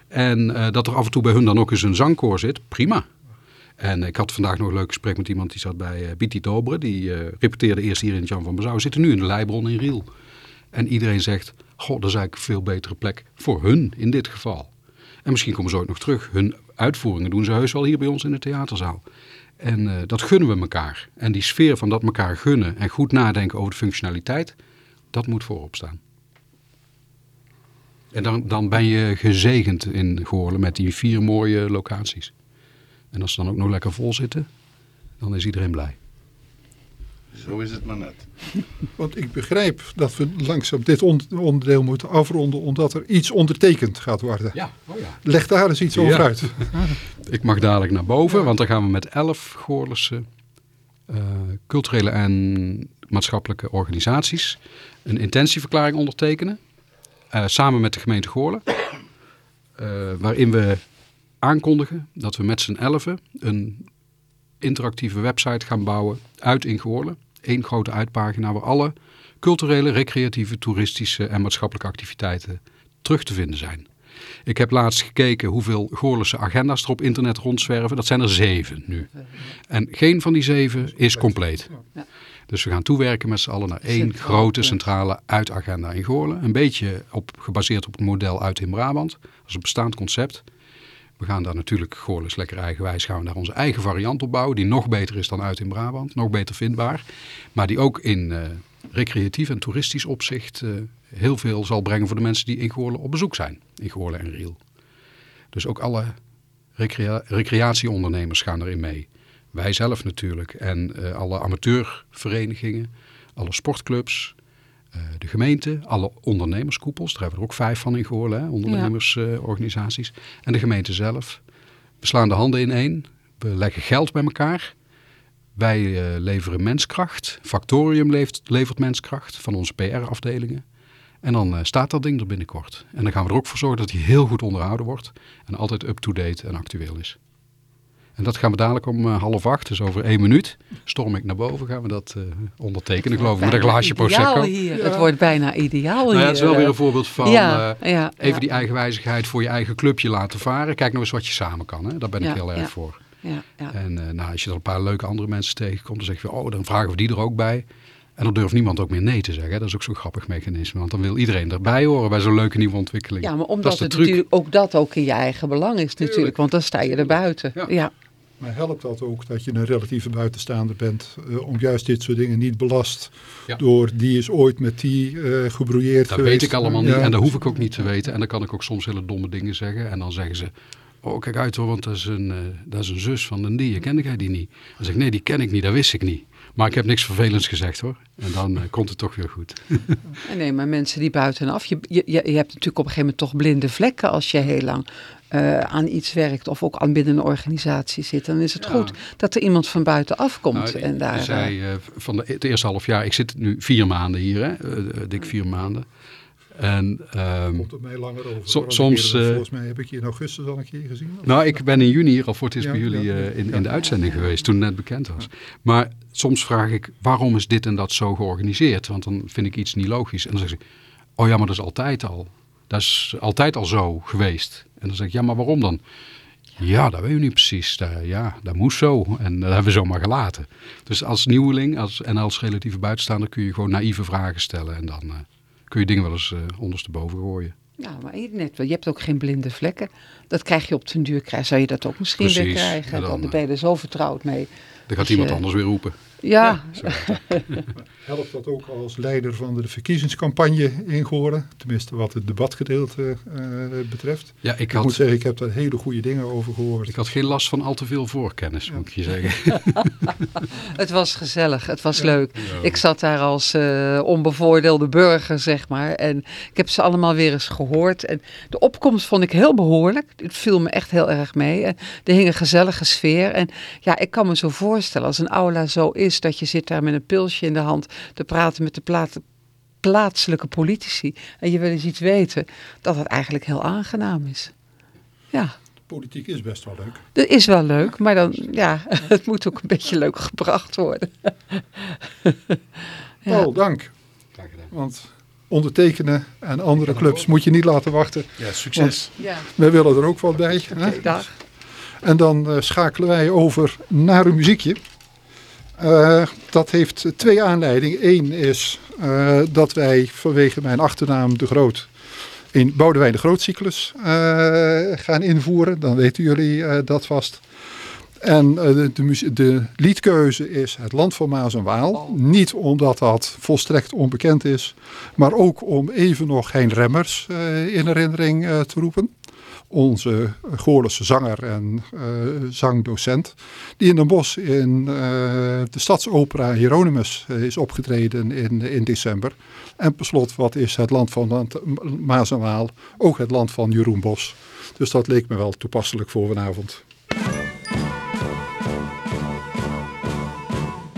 En uh, dat er af en toe bij hun dan ook eens een zangkoor zit, prima. En ik had vandaag nog een leuk gesprek met iemand die zat bij uh, Biti Dobre. Die uh, repeteerde eerst hier in Jan van Bezouw. Zitten nu in de Leibron in Riel. En iedereen zegt, goh, dat is eigenlijk een veel betere plek voor hun in dit geval. En misschien komen ze ooit nog terug. Hun uitvoeringen doen ze heus wel hier bij ons in de theaterzaal. En uh, dat gunnen we elkaar. En die sfeer van dat elkaar gunnen en goed nadenken over de functionaliteit, dat moet voorop staan. En dan, dan ben je gezegend in Goorlen met die vier mooie locaties. En als ze dan ook nog lekker vol zitten, dan is iedereen blij. Zo is het maar net. Want ik begrijp dat we langzaam dit onderdeel moeten afronden omdat er iets ondertekend gaat worden. Ja, oh ja. Leg daar eens iets over Ja. uit. Ik mag dadelijk naar boven, want dan gaan we met elf Goorlense eh, culturele en maatschappelijke organisaties een intentieverklaring ondertekenen. eh, samen met de gemeente Goorlen. eh, waarin we aankondigen dat we met z'n elfen een interactieve website gaan bouwen uit in Goorlen. Eén grote uitpagina waar alle culturele, recreatieve, toeristische en maatschappelijke activiteiten terug te vinden zijn. Ik heb laatst gekeken hoeveel Goorlense agenda's er op internet rondzwerven. Dat zijn er zeven nu. En geen van die zeven is compleet. Dus we gaan toewerken met z'n allen naar één grote centrale uitagenda in Goorlen. Een beetje op, gebaseerd op het model uit in Brabant. Dat is een bestaand concept. We gaan daar natuurlijk is lekker eigenwijs. Gaan we daar onze eigen variant op bouwen. Die nog beter is dan uit in Brabant. Nog beter vindbaar. Maar die ook in eh, recreatief en toeristisch opzicht eh, heel veel zal brengen voor de mensen die in Goorlen op bezoek zijn. In Goorlen en Riel. Dus ook alle recrea- recreatieondernemers gaan erin mee. Wij zelf natuurlijk. En eh, alle amateurverenigingen, alle sportclubs, eh, de gemeente, alle ondernemerskoepels. Daar hebben we er ook vijf van in Goorlen, hè, ondernemersorganisaties. en de gemeente zelf. We slaan de handen in één. We leggen geld bij elkaar. Wij eh, leveren menskracht. Factorium levert, levert menskracht van onze PR-afdelingen. En dan eh, staat dat ding er binnenkort. En dan gaan we er ook voor zorgen dat hij heel goed onderhouden wordt. En altijd up-to-date en actueel is. En dat gaan we dadelijk om eh, half acht, dus over één minuut, storm ik naar boven, gaan we dat eh, ondertekenen, geloof ik, met een glaasje Prosecco. Hier. Het wordt bijna ideaal Nou ja, hier. het is wel weer een voorbeeld van ja, eh, ja, even ja, die eigenwijzigheid voor je eigen clubje laten varen. Kijk nou eens wat je samen kan, hè? daar ben ik heel erg ja. voor. ja, ja. En eh, nou, als je er een paar leuke andere mensen tegenkomt, dan zeg je, oh, dan vragen we die er ook bij. En dan durft niemand ook meer nee te zeggen. Dat is ook zo'n grappig mechanisme, want dan wil iedereen erbij horen bij zo'n leuke nieuwe ontwikkeling. Ja, maar Dat is omdat het truc. natuurlijk ook dat ook in je eigen belang is natuurlijk, want dan sta je er buiten. Ja. Maar helpt dat ook dat je een relatieve buitenstaander bent eh, om juist dit soort dingen niet belast Ja. door die is ooit met die eh gebrouilleerd Dat geweest. weet ik allemaal niet Ja. en dat hoef ik ook niet te weten. En dan kan ik ook soms hele domme dingen zeggen. En dan zeggen ze, oh kijk uit hoor, want dat is een, eh, dat is een zus van een die. Kende jij die niet? Dan zeg ik, nee die ken ik niet, dat wist ik niet. Maar ik heb niks vervelends gezegd hoor. En dan komt het toch weer goed. Nee, maar mensen die buitenaf, je, je, je hebt natuurlijk op een gegeven moment toch blinde vlekken als je heel lang uh, aan iets werkt of ook aan binnen een organisatie zit. Dan is het Ja. goed dat er iemand van buitenaf komt. Nou, en daar, zei eh, van de, het eerste half jaar, ik zit nu vier maanden hier, hè, eh, eh, dik vier maanden. En ehm, Komt er mij langer over. So- soms, Eerder, eh, volgens mij heb ik je in augustus al een keer gezien. Nou, ik ben in juni hier al voor het eerst Ja, bij jullie ja, eh, in, ja. in de uitzending geweest, toen het net bekend was. Maar soms vraag ik, waarom is dit en dat zo georganiseerd? Want dan vind ik iets niet logisch. En dan zeggen ze, oh ja, maar dat is altijd al. Dat is altijd al zo geweest. En dan zeg ik, ja, maar waarom dan? Ja, dat weet je niet precies. Dat, ja, dat moest zo. En dat hebben we zo maar gelaten. Dus als nieuweling als, en als relatieve buitenstaander kun je gewoon naïeve vragen stellen. En dan eh, kun je dingen wel eens eh, ondersteboven gooien. Ja, maar je- net, wel, je hebt ook geen blinde vlekken. Dat krijg je op den duur, krijg, zou je dat ook misschien weer krijgen. En dan, dan, ben je er zo vertrouwd mee. Dan gaat iemand je- anders weer roepen. Ja. Helpt dat ook als leider van de verkiezingscampagne in Goren? Tenminste wat het debatgedeelte eh, betreft. Ja, ik Ik moet had, zeggen, ik heb daar hele goede dingen over gehoord. ik had geen last van al te veel voorkennis, moet ik je zeggen. het was gezellig, het was leuk. Ik zat daar als eh, onbevoordeelde burger, zeg maar. En ik heb ze allemaal weer eens gehoord. En de opkomst vond ik heel behoorlijk. Het viel me echt heel erg mee. En er hing een gezellige sfeer. En ja, ik kan me zo voorstellen, als een aula zo is, dat je zit daar met een pilsje in de hand te praten met de plaat- plaatselijke politici. En je wil eens iets weten, dat het eigenlijk heel aangenaam is. Ja. Politiek is best wel leuk. Dat is wel leuk, maar dan, ja, het moet ook een beetje leuk gebracht worden. Ja. Paul, dank. Graag gedaan. Want ondertekenen en andere clubs moet je niet laten wachten. Ja, succes. Ja, Wij willen er ook wel bij. dag. En dan eh, schakelen wij over naar een muziekje. Eh, dat heeft twee aanleidingen. Eén is eh, dat wij vanwege mijn achternaam De Groot in Boudewijn de Grootcyclus eh gaan invoeren. Dan weten jullie dat vast. En de, de, de liedkeuze is Het Land van Maas en Waal. Niet omdat dat volstrekt onbekend is, maar ook om even nog Hein Remmers in herinnering te roepen onze Goorlense zanger en eh, zangdocent, die in Den Bosch in eh, de stadsopera Hieronymus eh, is opgetreden in, in december. En per slot, wat is het land van Maas en Waal? Ook het land van Jeroen Bos. Dus dat leek me wel toepasselijk voor vanavond.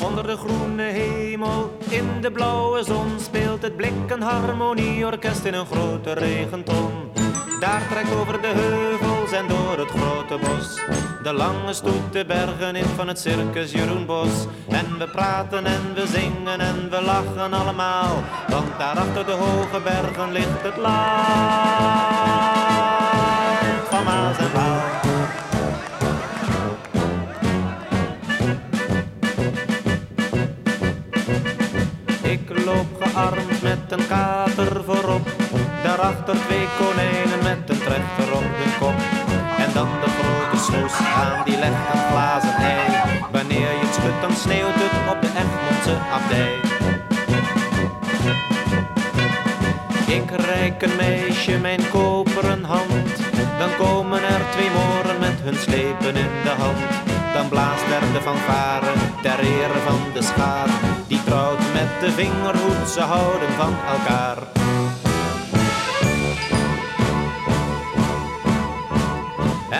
Onder de groene hemel, in de blauwe zon speelt het blik een harmonieorkest in een grote regenton. Daar trekt over de heuvels en door het grote bos de lange stoet de bergen in van het circus Jeroen Bos. En we praten en we zingen en we lachen allemaal, want daar achter de hoge bergen ligt het land van Maas en Waal. Ik loop gearmd met een kater voorop. Daarachter twee konijnen de snoes aan die legt een glazen ei. Wanneer je het schudt, dan sneeuwt het op de Egmondse abdij. Ik reik een meisje mijn koperen hand. Dan komen er twee moren met hun slepen in de hand. Dan blaast er de fanfare ter ere van de schaar. Die trouwt met de vingerhoed, ze houden van elkaar.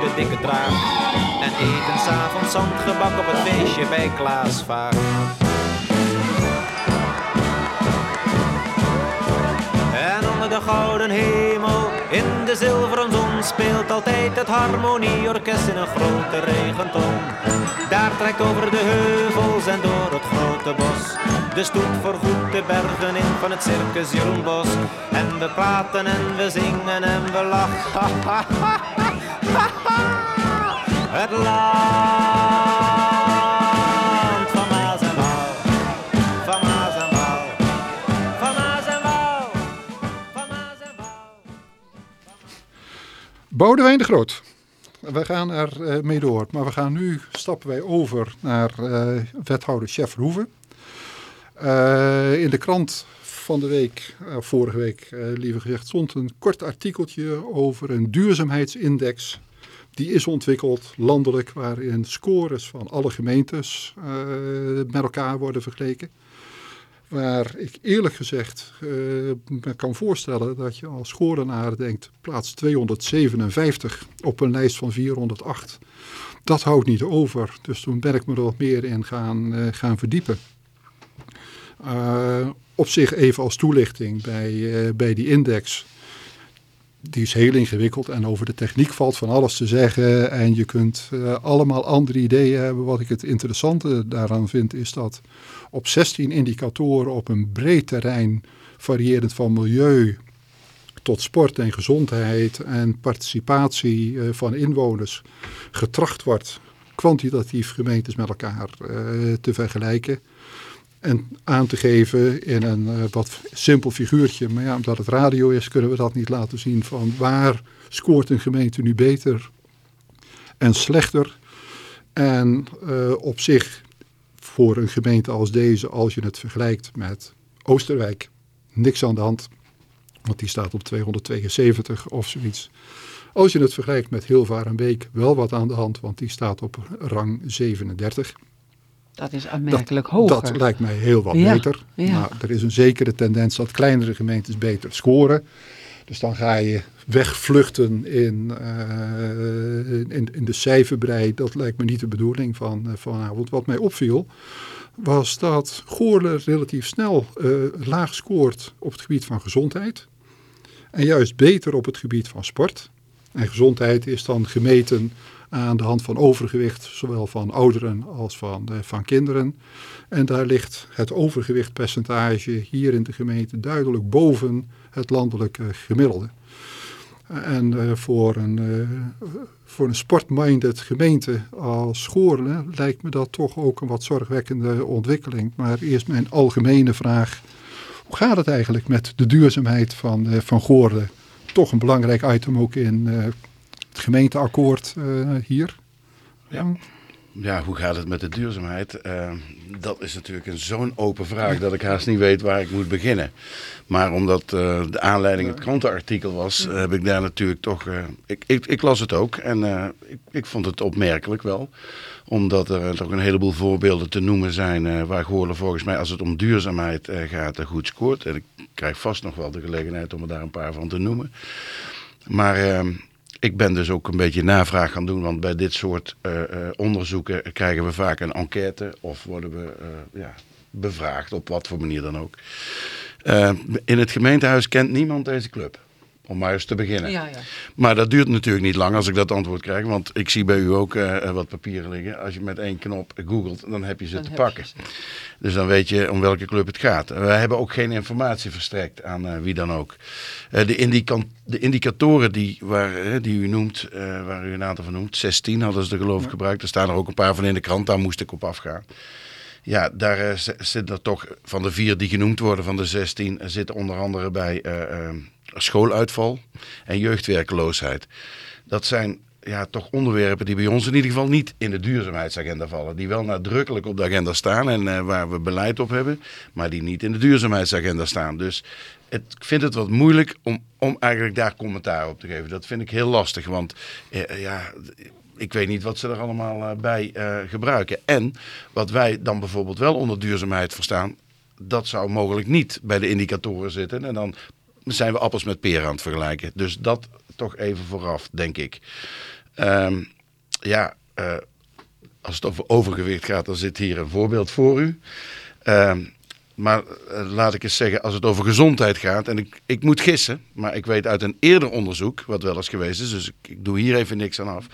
de dikke draak. En eten s'avonds zandgebak op het feestje bij Klaas En onder de gouden hemel, in de zilveren zon, speelt altijd het harmonieorkest in een grote regenton. Daar trekt over de heuvels en door het grote bos. De stoet voorgoed de bergen in van het circus Jeroenbos. En we praten en we zingen en we lachen. Het land van Maas en Waal. Van Maas en Waal. Van Maas en de Groot. We gaan er eh, mee door, maar we gaan nu stappen wij over naar eh, wethouder Chef Verhoeven. Eh, in de krant van de week, vorige week liever gezegd, stond een kort artikeltje over een duurzaamheidsindex. Die is ontwikkeld landelijk, waarin scores van alle gemeentes eh, met elkaar worden vergeleken. Waar ik eerlijk gezegd eh, me kan voorstellen dat je als Goorlenaar denkt, plaats 257 op een lijst van 408. Dat houdt niet over. Dus toen ben ik me er wat meer in gaan, eh, gaan verdiepen. Op zich even als toelichting bij, bij die index. Die is heel ingewikkeld en over de techniek valt van alles te zeggen. En je kunt eh, allemaal andere ideeën hebben. Wat ik het interessante daaraan vind is dat op 16 indicatoren op een breed terrein, variërend van milieu tot sport en gezondheid en participatie eh, van inwoners, getracht wordt kwantitatief gemeentes met elkaar eh, te vergelijken. En aan te geven in een eh, wat simpel figuurtje. Maar ja, omdat het radio is, kunnen we dat niet laten zien van waar scoort een gemeente nu beter en slechter. En eh, op zich voor een gemeente als deze, als je het vergelijkt met Oosterwijk, niks aan de hand. Want die staat op 272 of zoiets. Als je het vergelijkt met Hilvarenbeek, wel wat aan de hand, want die staat op rang 37. Dat is aanmerkelijk hoger. Dat lijkt mij heel wat Ja, beter. ja. Nou, er is een zekere tendens dat kleinere gemeentes beter scoren. Dus dan ga je wegvluchten in, eh, in, in de cijferbrei. Dat lijkt me niet de bedoeling van eh, vanavond. Wat mij opviel was dat Goorle relatief snel eh, laag scoort op het gebied van gezondheid. En juist beter op het gebied van sport. En gezondheid is dan gemeten aan de hand van overgewicht, zowel van ouderen als van, eh, van kinderen. En daar ligt het overgewichtpercentage hier in de gemeente duidelijk boven het landelijke gemiddelde. En eh, voor een, eh, voor een sportminded gemeente als Goorle lijkt me dat toch ook een wat zorgwekkende ontwikkeling. Maar eerst mijn algemene vraag. Hoe gaat het eigenlijk met de duurzaamheid van, eh, van Goorle? Toch een belangrijk item ook in gemeenteakkoord eh, hier. Ja. Ja, hoe gaat het met de duurzaamheid? Eh, dat is natuurlijk een zo'n open vraag dat ik haast niet weet waar ik moet beginnen. Maar omdat eh, de aanleiding het krantenartikel was, heb ik daar natuurlijk toch... ik, ik, ik las het ook en ik, ik vond het opmerkelijk wel. Omdat er toch een heleboel voorbeelden te noemen zijn waar Goorlen volgens mij als het om duurzaamheid gaat goed scoort. En ik krijg vast nog wel de gelegenheid om er daar een paar van te noemen. Maar eh, ik ben dus ook een beetje navraag gaan doen, want bij dit soort eh, eh, onderzoeken krijgen we vaak een enquête of worden we eh, ja, bevraagd, op wat voor manier dan ook. In het gemeentehuis kent niemand deze club. Om maar eens te beginnen. Ja, ja. Maar dat duurt natuurlijk niet lang als ik dat antwoord krijg. Want ik zie bij u ook eh, eh, wat papieren liggen. Als je met één knop googelt, dan heb je ze Dan te pakken. ze. Dus dan weet je om welke club het gaat. Wij hebben ook geen informatie verstrekt aan eh, wie dan ook. De, indica- de indicatoren die, waar, die u noemt, waar u een aantal van noemt, 16 hadden ze er geloof ik gebruikt. Er staan er ook een paar van in de krant, daar moest ik op afgaan. Ja, daar z- zitten er toch van de vier die genoemd worden van de 16, eh, zitten onder andere bij schooluitval en jeugdwerkeloosheid. Dat zijn ja, toch onderwerpen die bij ons in ieder geval niet in de duurzaamheidsagenda vallen. Die wel nadrukkelijk op de agenda staan en eh, waar we beleid op hebben, maar die niet in de duurzaamheidsagenda staan. Dus het, ik vind het wat moeilijk om, om eigenlijk daar commentaar op te geven. Dat vind ik heel lastig, want eh, ja, ik weet niet wat ze er allemaal eh, bij gebruiken. En wat wij dan bijvoorbeeld wel onder duurzaamheid verstaan, dat zou mogelijk niet bij de indicatoren zitten. En dan zijn we appels met peren aan het vergelijken. Dus dat toch even vooraf, denk ik. Ehm, ja, eh, als het over overgewicht gaat, dan zit hier een voorbeeld voor u. Ehm, maar eh, laat ik eens zeggen, als het over gezondheid gaat, en ik, ik moet gissen, maar ik weet uit een eerder onderzoek, wat wel eens geweest is, dus ik, ik doe hier even niks aan af,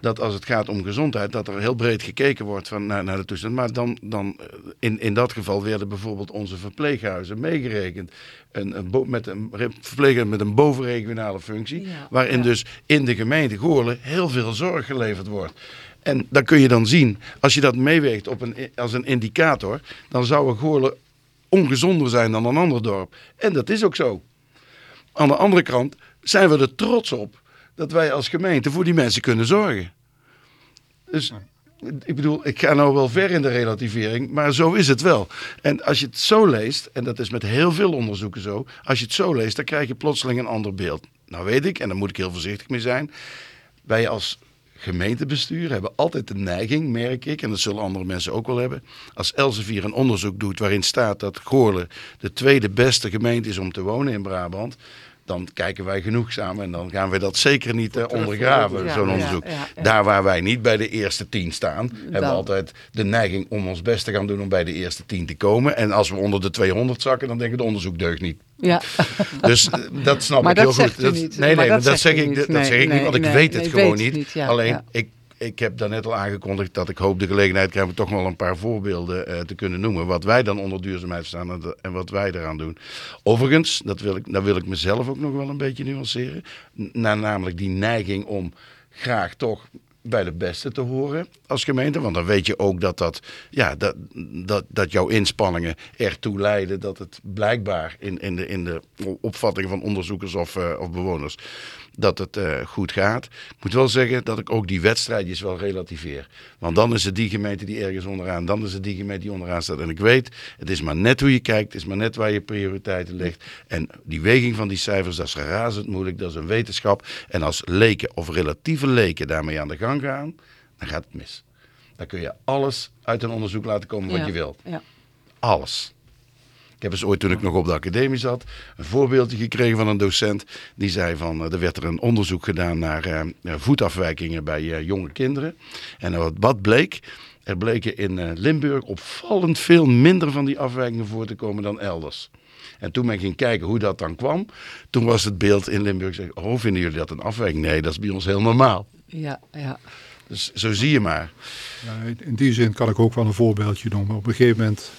dat als het gaat om gezondheid, dat er heel breed gekeken wordt van, naar, naar de toestand. Maar dan, dan eh, in, in dat geval werden bijvoorbeeld onze verpleeghuizen meegerekend. Een, met een verpleeghuis met een bovenregionale functie, Ja, waarin ja. dus in de gemeente Goorlen heel veel zorg geleverd wordt. En dan kun je dan zien, als je dat meeweegt op een, als een indicator, dan zou een Goorlen ongezonder zijn dan een ander dorp. En dat is ook zo. Aan de andere kant zijn we er trots op dat wij als gemeente voor die mensen kunnen zorgen. Dus ik bedoel, ik ga nou wel ver in de relativering, maar zo is het wel. En als je het zo leest, en dat is met heel veel onderzoeken zo, als je het zo leest, dan krijg je plotseling een ander beeld. Nou weet ik, en daar moet ik heel voorzichtig mee zijn, wij als gemeentebestuur hebben altijd de neiging, merk ik, en dat zullen andere mensen ook wel hebben, als Elsevier een onderzoek doet waarin staat dat Goorlen de tweede beste gemeente is om te wonen in Brabant, dan kijken wij genoegzaam en dan gaan we dat zeker niet eh, ondergraven, Ja, zo'n onderzoek. ja, ja. Daar waar wij niet bij de eerste tien staan, hebben we altijd de neiging om ons best te gaan doen om bij de eerste tien te komen. En als we onder de 200 zakken, dan denken we, het onderzoek deugt niet. Ja. Dus eh, dat snap Maar ik heel goed. Dat- niet. Nee, Maar nee, dat dat, zeg ik, niet. dat, Nee, zeg ik nee, niet, want ik weet het gewoon weet niet. niet, Alleen, ik, ik heb daarnet al aangekondigd dat ik hoop de gelegenheid krijgen om toch wel een paar voorbeelden eh, te kunnen noemen. Wat wij dan onder duurzaamheid staan en, wat wij eraan doen. Overigens, dat wil ik, daar wil ik mezelf ook nog wel een beetje nuanceren. N- na- namelijk die neiging om graag toch bij de beste te horen als gemeente. Want dan weet je ook dat, dat, ja, dat, dat, dat jouw inspanningen ertoe leiden dat het blijkbaar in, in, de, in de opvattingen van onderzoekers of, eh, of bewoners dat het eh, goed gaat. Ik moet wel zeggen dat ik ook die wedstrijdjes wel relativeer. Want dan is het die gemeente die ergens onderaan, dan is het die gemeente die onderaan staat. En ik weet, het is maar net hoe je kijkt, het is maar net waar je prioriteiten ligt. En die weging van die cijfers, dat is razend moeilijk, dat is een wetenschap. En als leken of relatieve leken daarmee aan de gang gaan, dan gaat het mis. Dan kun je alles uit een onderzoek laten komen wat Ja, je wilt. Ja. Alles. Ik heb eens ooit, toen ik nog op de academie zat, een voorbeeldje gekregen van een docent. Die zei van, eh, er werd er een onderzoek gedaan naar eh, eh, voetafwijkingen bij eh, jonge kinderen. En wat, wat bleek? Er bleken in eh, Limburg opvallend veel minder van die afwijkingen voor te komen dan elders. En toen men ging kijken hoe dat dan kwam, toen was het beeld in Limburg, zeg, oh vinden jullie dat een afwijking? Nee, dat is bij ons heel normaal. Ja, ja. Dus zo zie je maar. Ja, in die zin kan ik ook wel een voorbeeldje noemen. Op een gegeven moment,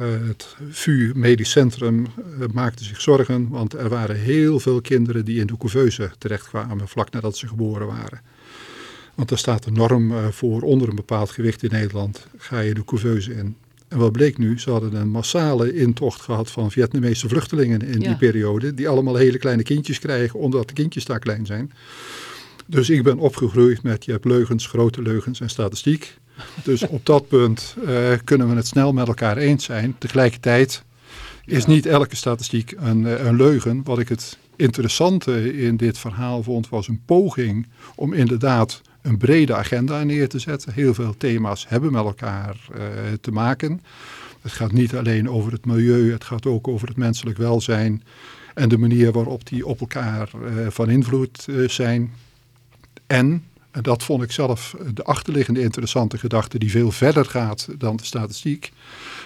het VU Medisch Centrum eh, maakte zich zorgen, want er waren heel veel kinderen die in de couveuse terechtkwamen, vlak nadat ze geboren waren. Want daar staat een norm eh, voor onder een bepaald gewicht in Nederland, ga je de couveuse in. En wat bleek nu, ze hadden een massale intocht gehad van Vietnamese vluchtelingen in Ja. die periode, die allemaal hele kleine kindjes krijgen, omdat de kindjes daar klein zijn. Dus ik ben opgegroeid met je hebt leugens, grote leugens en statistiek. Dus op dat punt eh, kunnen we het snel met elkaar eens zijn. Tegelijkertijd is niet elke statistiek een, eh, een leugen. Wat ik het interessante in dit verhaal vond, was een poging om inderdaad een brede agenda neer te zetten. Heel veel thema's hebben met elkaar eh, te maken. Het gaat niet alleen over het milieu, het gaat ook over het menselijk welzijn en de manier waarop die op elkaar van invloed zijn. En, en dat vond ik zelf de achterliggende interessante gedachte die veel verder gaat dan de statistiek.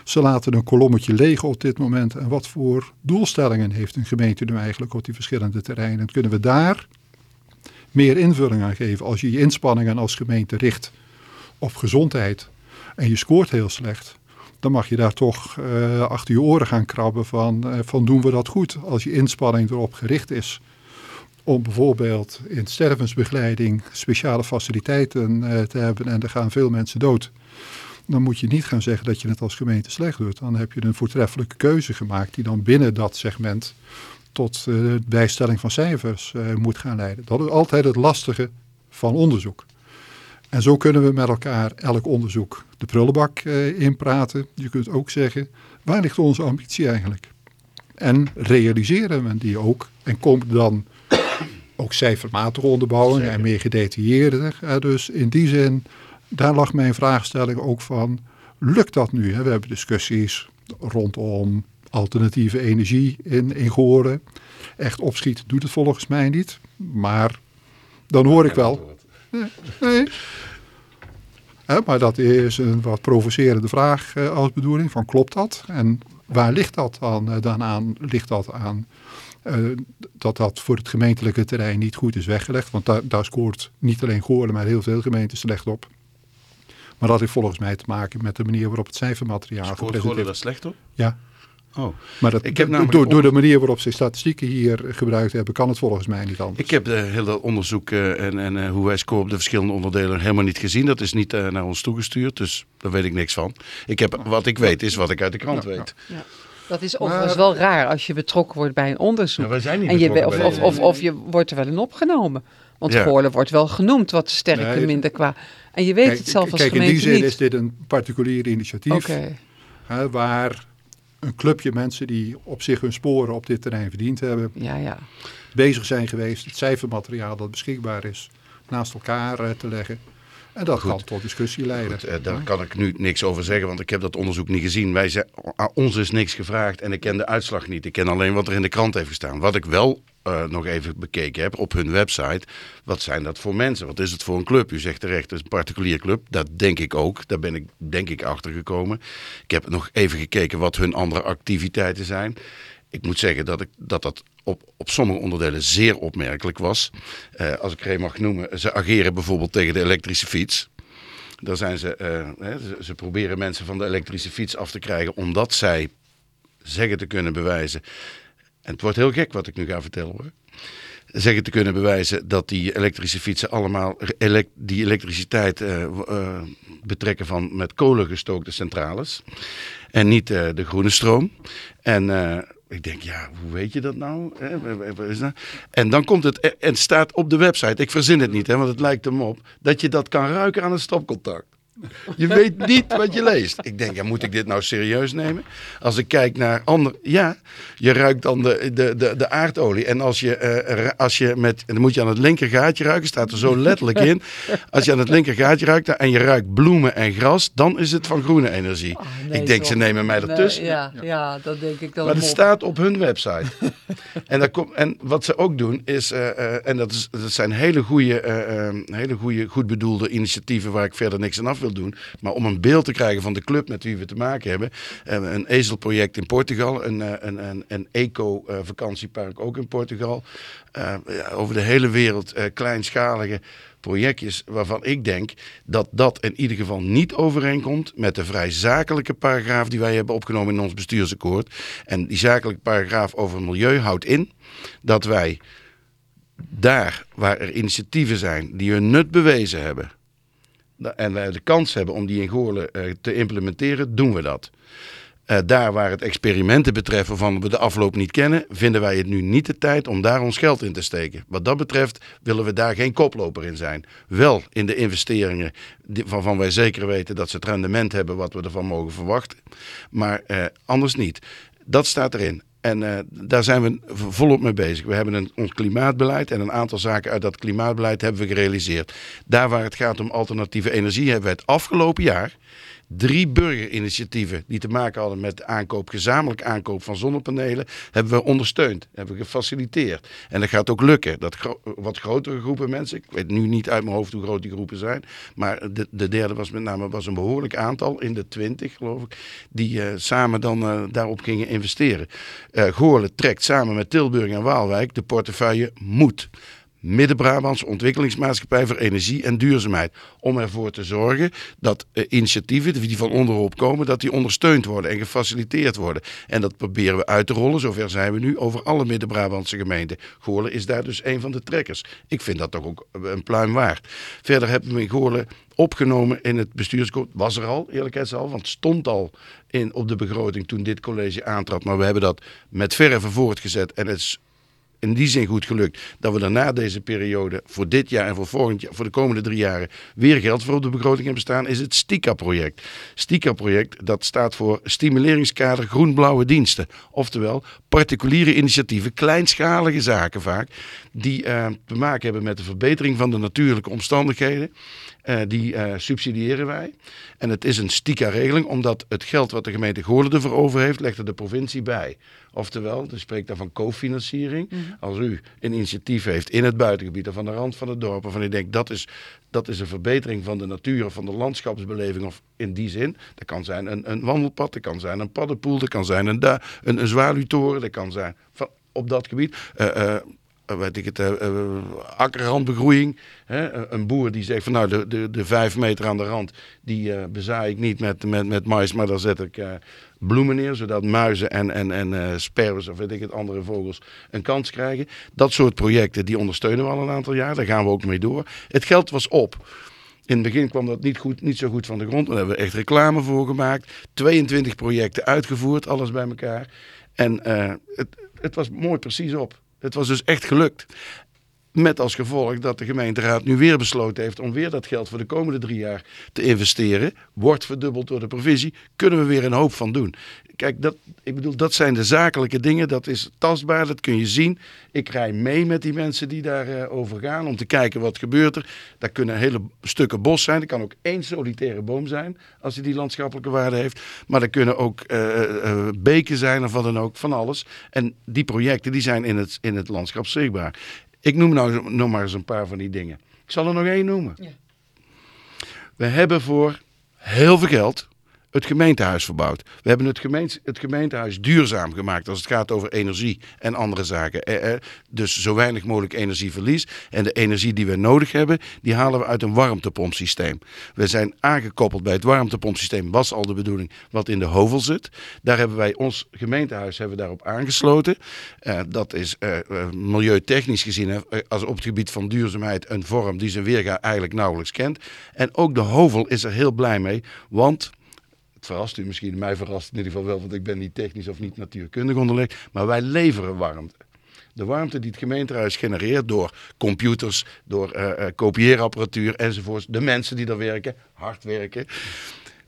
Ze laten een kolommetje leeg op dit moment. En wat voor doelstellingen heeft een gemeente nu eigenlijk op die verschillende terreinen? Kunnen we daar meer invulling aan geven als je je inspanningen als gemeente richt op gezondheid en je scoort heel slecht? Dan mag je daar toch eh, achter je oren gaan krabben van, eh, van doen we dat goed als je inspanning erop gericht is om bijvoorbeeld in stervensbegeleiding speciale faciliteiten eh, te hebben en er gaan veel mensen dood. Dan moet je niet gaan zeggen dat je het als gemeente slecht doet. Dan heb je een voortreffelijke keuze gemaakt die dan binnen dat segment tot de bijstelling van cijfers eh, moet gaan leiden. Dat is altijd het lastige van onderzoek. En zo kunnen we met elkaar elk onderzoek de prullenbak inpraten. Je kunt ook zeggen, waar ligt onze ambitie eigenlijk? En realiseren we die ook? En komt dan ook cijfermatige onderbouwing en meer gedetailleerder. Dus in die zin, daar lag mijn vraagstelling ook van, lukt dat nu? Hè? We hebben discussies rondom alternatieve energie in, in Goorlen. Echt opschieten doet het volgens mij niet. Maar dan hoor ik wel. Nee, maar dat is een wat provocerende vraag eh, als bedoeling. Van klopt dat? En waar ligt dat dan, eh, dan aan? Ligt dat aan eh, dat dat voor het gemeentelijke terrein niet goed is weggelegd? Want daar, daar scoort niet alleen Goorlen, maar heel veel gemeenten slecht op. Maar dat heeft volgens mij te maken met de manier waarop het cijfermateriaal Scoort gepresenteerd Goorlen daar slecht op? Ja, Oh. maar dat, Ik heb namelijk door, door de manier waarop ze statistieken hier gebruikt hebben, kan het volgens mij niet anders. Ik heb de hele onderzoek eh, en, en eh, hoe wij scoren op de verschillende onderdelen helemaal niet gezien. Dat is niet eh, naar ons toegestuurd, dus daar weet ik niks van. Ik heb, wat ik weet is wat ik uit de krant Ja, ja. Dat is overigens wel raar als je betrokken wordt bij een onderzoek. Zijn niet en je, of, of, of, of je wordt er wel in opgenomen. Want Ja. Goorlen wordt wel genoemd wat sterker Nee, minder qua. En je weet het zelf als kijk in die gemeente zin niet. is dit een particulier initiatief. Hè, waar een clubje mensen die op zich hun sporen op dit terrein verdiend hebben, Ja, ja. bezig zijn geweest het cijfermateriaal dat beschikbaar is naast elkaar eh, te leggen. En dat Goed. kan tot discussie leiden. Goed, eh, daar kan ik nu niks over zeggen, want ik heb dat onderzoek niet gezien. Wij zijn, aan ons is niks gevraagd en ik ken de uitslag niet. Ik ken alleen wat er in de krant heeft gestaan. Wat ik wel eh, nog even bekeken heb op hun website. Wat zijn dat voor mensen? Wat is het voor een club? U zegt terecht, het is een particulier club. Dat denk ik ook. Daar ben ik denk ik achter gekomen. Ik heb nog even gekeken wat hun andere activiteiten zijn. Ik moet zeggen dat ik, dat, dat op, op sommige onderdelen zeer opmerkelijk was. Eh, als ik er een mag noemen, ze ageren bijvoorbeeld tegen de elektrische fiets. Daar zijn ze, eh, hè, ze, proberen mensen van de elektrische fiets af te krijgen, omdat zij zeggen te kunnen bewijzen. En het wordt heel gek wat ik nu ga vertellen hoor. Zeggen te kunnen bewijzen dat die elektrische fietsen allemaal die elektriciteit eh, betrekken van met kolen gestookte centrales. En niet de groene stroom. En ik denk, ja, hoe weet je dat nou? En dan komt het, en staat op de website, ik verzin het niet, hè, want het lijkt hem op, dat je dat kan ruiken aan een stopcontact. Je weet niet wat je leest. Ik denk, ja, moet ik dit nou serieus nemen? Als ik kijk naar andere... Ja, je ruikt dan de, de, de, de aardolie. En als je, eh, ra- als je met... En dan moet je aan het linker gaatje ruiken. Staat er zo letterlijk in. Als je aan het linker gaatje ruikt en je ruikt bloemen en gras... dan is het van groene energie. ik denk, ze nemen mij ertussen. ja, ja, dat denk ik dan. Maar het op. staat op hun website. en, dat komt, en wat ze ook doen is, eh, eh, en dat, is, dat zijn hele goede, eh, eh, hele goede, goed bedoelde initiatieven waar ik verder niks aan af wil doen. Maar om een beeld te krijgen van de club met wie we te maken hebben. eh, een ezelproject in Portugal, een, eh, een, een, een eco-vakantiepark ook in Portugal. Eh, over de hele wereld eh, kleinschalige projectjes waarvan ik denk dat dat in ieder geval niet overeenkomt met de vrij zakelijke paragraaf die wij hebben opgenomen in ons bestuursakkoord. En die zakelijke paragraaf over milieu houdt in dat wij daar waar er initiatieven zijn die hun nut bewezen hebben en wij de kans hebben om die in Goorlen eh, te implementeren, doen we dat. Eh, daar waar het experimenten betreft waarvan we de afloop niet kennen, vinden wij het nu niet de tijd om daar ons geld in te steken. Wat dat betreft willen we daar geen koploper in zijn. Wel in de investeringen waarvan wij zeker weten dat ze het rendement hebben wat we ervan mogen verwachten. Maar eh, anders niet. Dat staat erin. En eh, daar zijn we volop mee bezig. We hebben een, ons klimaatbeleid en een aantal zaken uit dat klimaatbeleid hebben we gerealiseerd. Daar waar het gaat om alternatieve energie hebben we het afgelopen jaar drie burgerinitiatieven die te maken hadden met aankoop, gezamenlijk aankoop van zonnepanelen, hebben we ondersteund, hebben we gefaciliteerd. En dat gaat ook lukken. Dat wat grotere groepen mensen, ik weet nu niet uit mijn hoofd hoe groot die groepen zijn, maar de, de derde was met name was een behoorlijk aantal, in de twintig geloof ik, die eh, samen dan eh, daarop gingen investeren. Eh Goorlen trekt samen met Tilburg en Waalwijk de portefeuille Moed. Midden-Brabantse Ontwikkelingsmaatschappij voor Energie en Duurzaamheid. Om ervoor te zorgen dat eh, initiatieven die van onderop komen, dat die ondersteund worden en gefaciliteerd worden. En dat proberen we uit te rollen, zover zijn we nu, over alle Midden-Brabantse gemeenten. Goorlen is daar dus een van de trekkers. Ik vind dat toch ook een pluim waard. Verder hebben we in Goorlen opgenomen in het bestuursakkoord. Was er al, eerlijkheidshalve, want stond al in, op de begroting toen dit college aantrad. Maar we hebben dat met verve voortgezet en het is in die zin goed gelukt dat we daarna deze periode voor dit jaar en voor volgend jaar, voor de komende drie jaren weer geld voor op de begroting hebben staan, is het STICA-project. STICA-project, dat staat voor Stimuleringskader Groen-Blauwe Diensten. Oftewel, particuliere initiatieven, kleinschalige zaken vaak, die eh, te maken hebben met de verbetering van de natuurlijke omstandigheden. Eh, die eh, subsidiëren wij. En het is een stika-regeling, omdat het geld wat de gemeente Goorlen ervoor over heeft, legt er de provincie bij. Oftewel, er spreekt daar van cofinanciering. Als u een initiatief heeft in het buitengebied of aan de rand van het dorp, waarvan u denkt dat is, dat is een verbetering van de natuur of van de landschapsbeleving, of in die zin. Dat kan zijn een, een wandelpad, dat kan zijn een paddenpoel, dat kan zijn een, een, een zwaluwtoren, dat kan zijn van, op dat gebied. Eh, weet ik het, eh, eh, akkerrandbegroeiing. Hè? Een boer die zegt van nou de, de, de vijf meter aan de rand, die eh bezaai ik niet met, met, met mais, maar daar zet ik eh, bloemen neer, zodat muizen en, en, en eh sperwers of weet ik het, andere vogels een kans krijgen. Dat soort projecten, die ondersteunen we al een aantal jaar, daar gaan we ook mee door. Het geld was op. In het begin kwam dat niet, goed, niet zo goed van de grond. Daar hebben we echt reclame voor gemaakt. 22 projecten uitgevoerd, alles bij elkaar. En eh, het, het was mooi precies op. Het was dus echt gelukt. Met als gevolg dat de gemeenteraad nu weer besloten heeft om weer dat geld voor de komende drie jaar te investeren. Wordt verdubbeld door de provincie. Kunnen we weer een hoop van doen. Kijk, dat, ik bedoel, dat zijn de zakelijke dingen. Dat is tastbaar, dat kun je zien. Ik rij mee met die mensen die daarover over gaan om te kijken wat gebeurt er. Daar kunnen hele stukken bos zijn. Er kan ook één solitaire boom zijn als hij die landschappelijke waarde heeft. Maar er kunnen ook eh, eh, beken zijn of wat dan ook, van alles. En die projecten die zijn in het, in het landschap zichtbaar. Ik noem nou nog maar eens een paar van die dingen. Ik zal er nog één noemen. Ja. We hebben voor heel veel geld het gemeentehuis verbouwd. We hebben het, het gemeentehuis duurzaam gemaakt als het gaat over energie en andere zaken. Eh, eh, dus zo weinig mogelijk energieverlies. En de energie die we nodig hebben, die halen we uit een warmtepompsysteem. We zijn aangekoppeld bij het warmtepompsysteem, was al de bedoeling, wat in de hovel zit. Daar hebben wij ons gemeentehuis hebben daarop aangesloten. Eh, dat is eh, eh, milieutechnisch gezien, als op het gebied van duurzaamheid, een vorm die zijn weerga eigenlijk nauwelijks kent. En ook de hovel is er heel blij mee, want verrast u misschien, mij verrast in ieder geval wel, want ik ben niet technisch of niet natuurkundig onderlegd. Maar wij leveren warmte. De warmte die het gemeentehuis genereert door computers, door eh, eh, kopieerapparatuur enzovoorts. De mensen die daar werken, hard werken,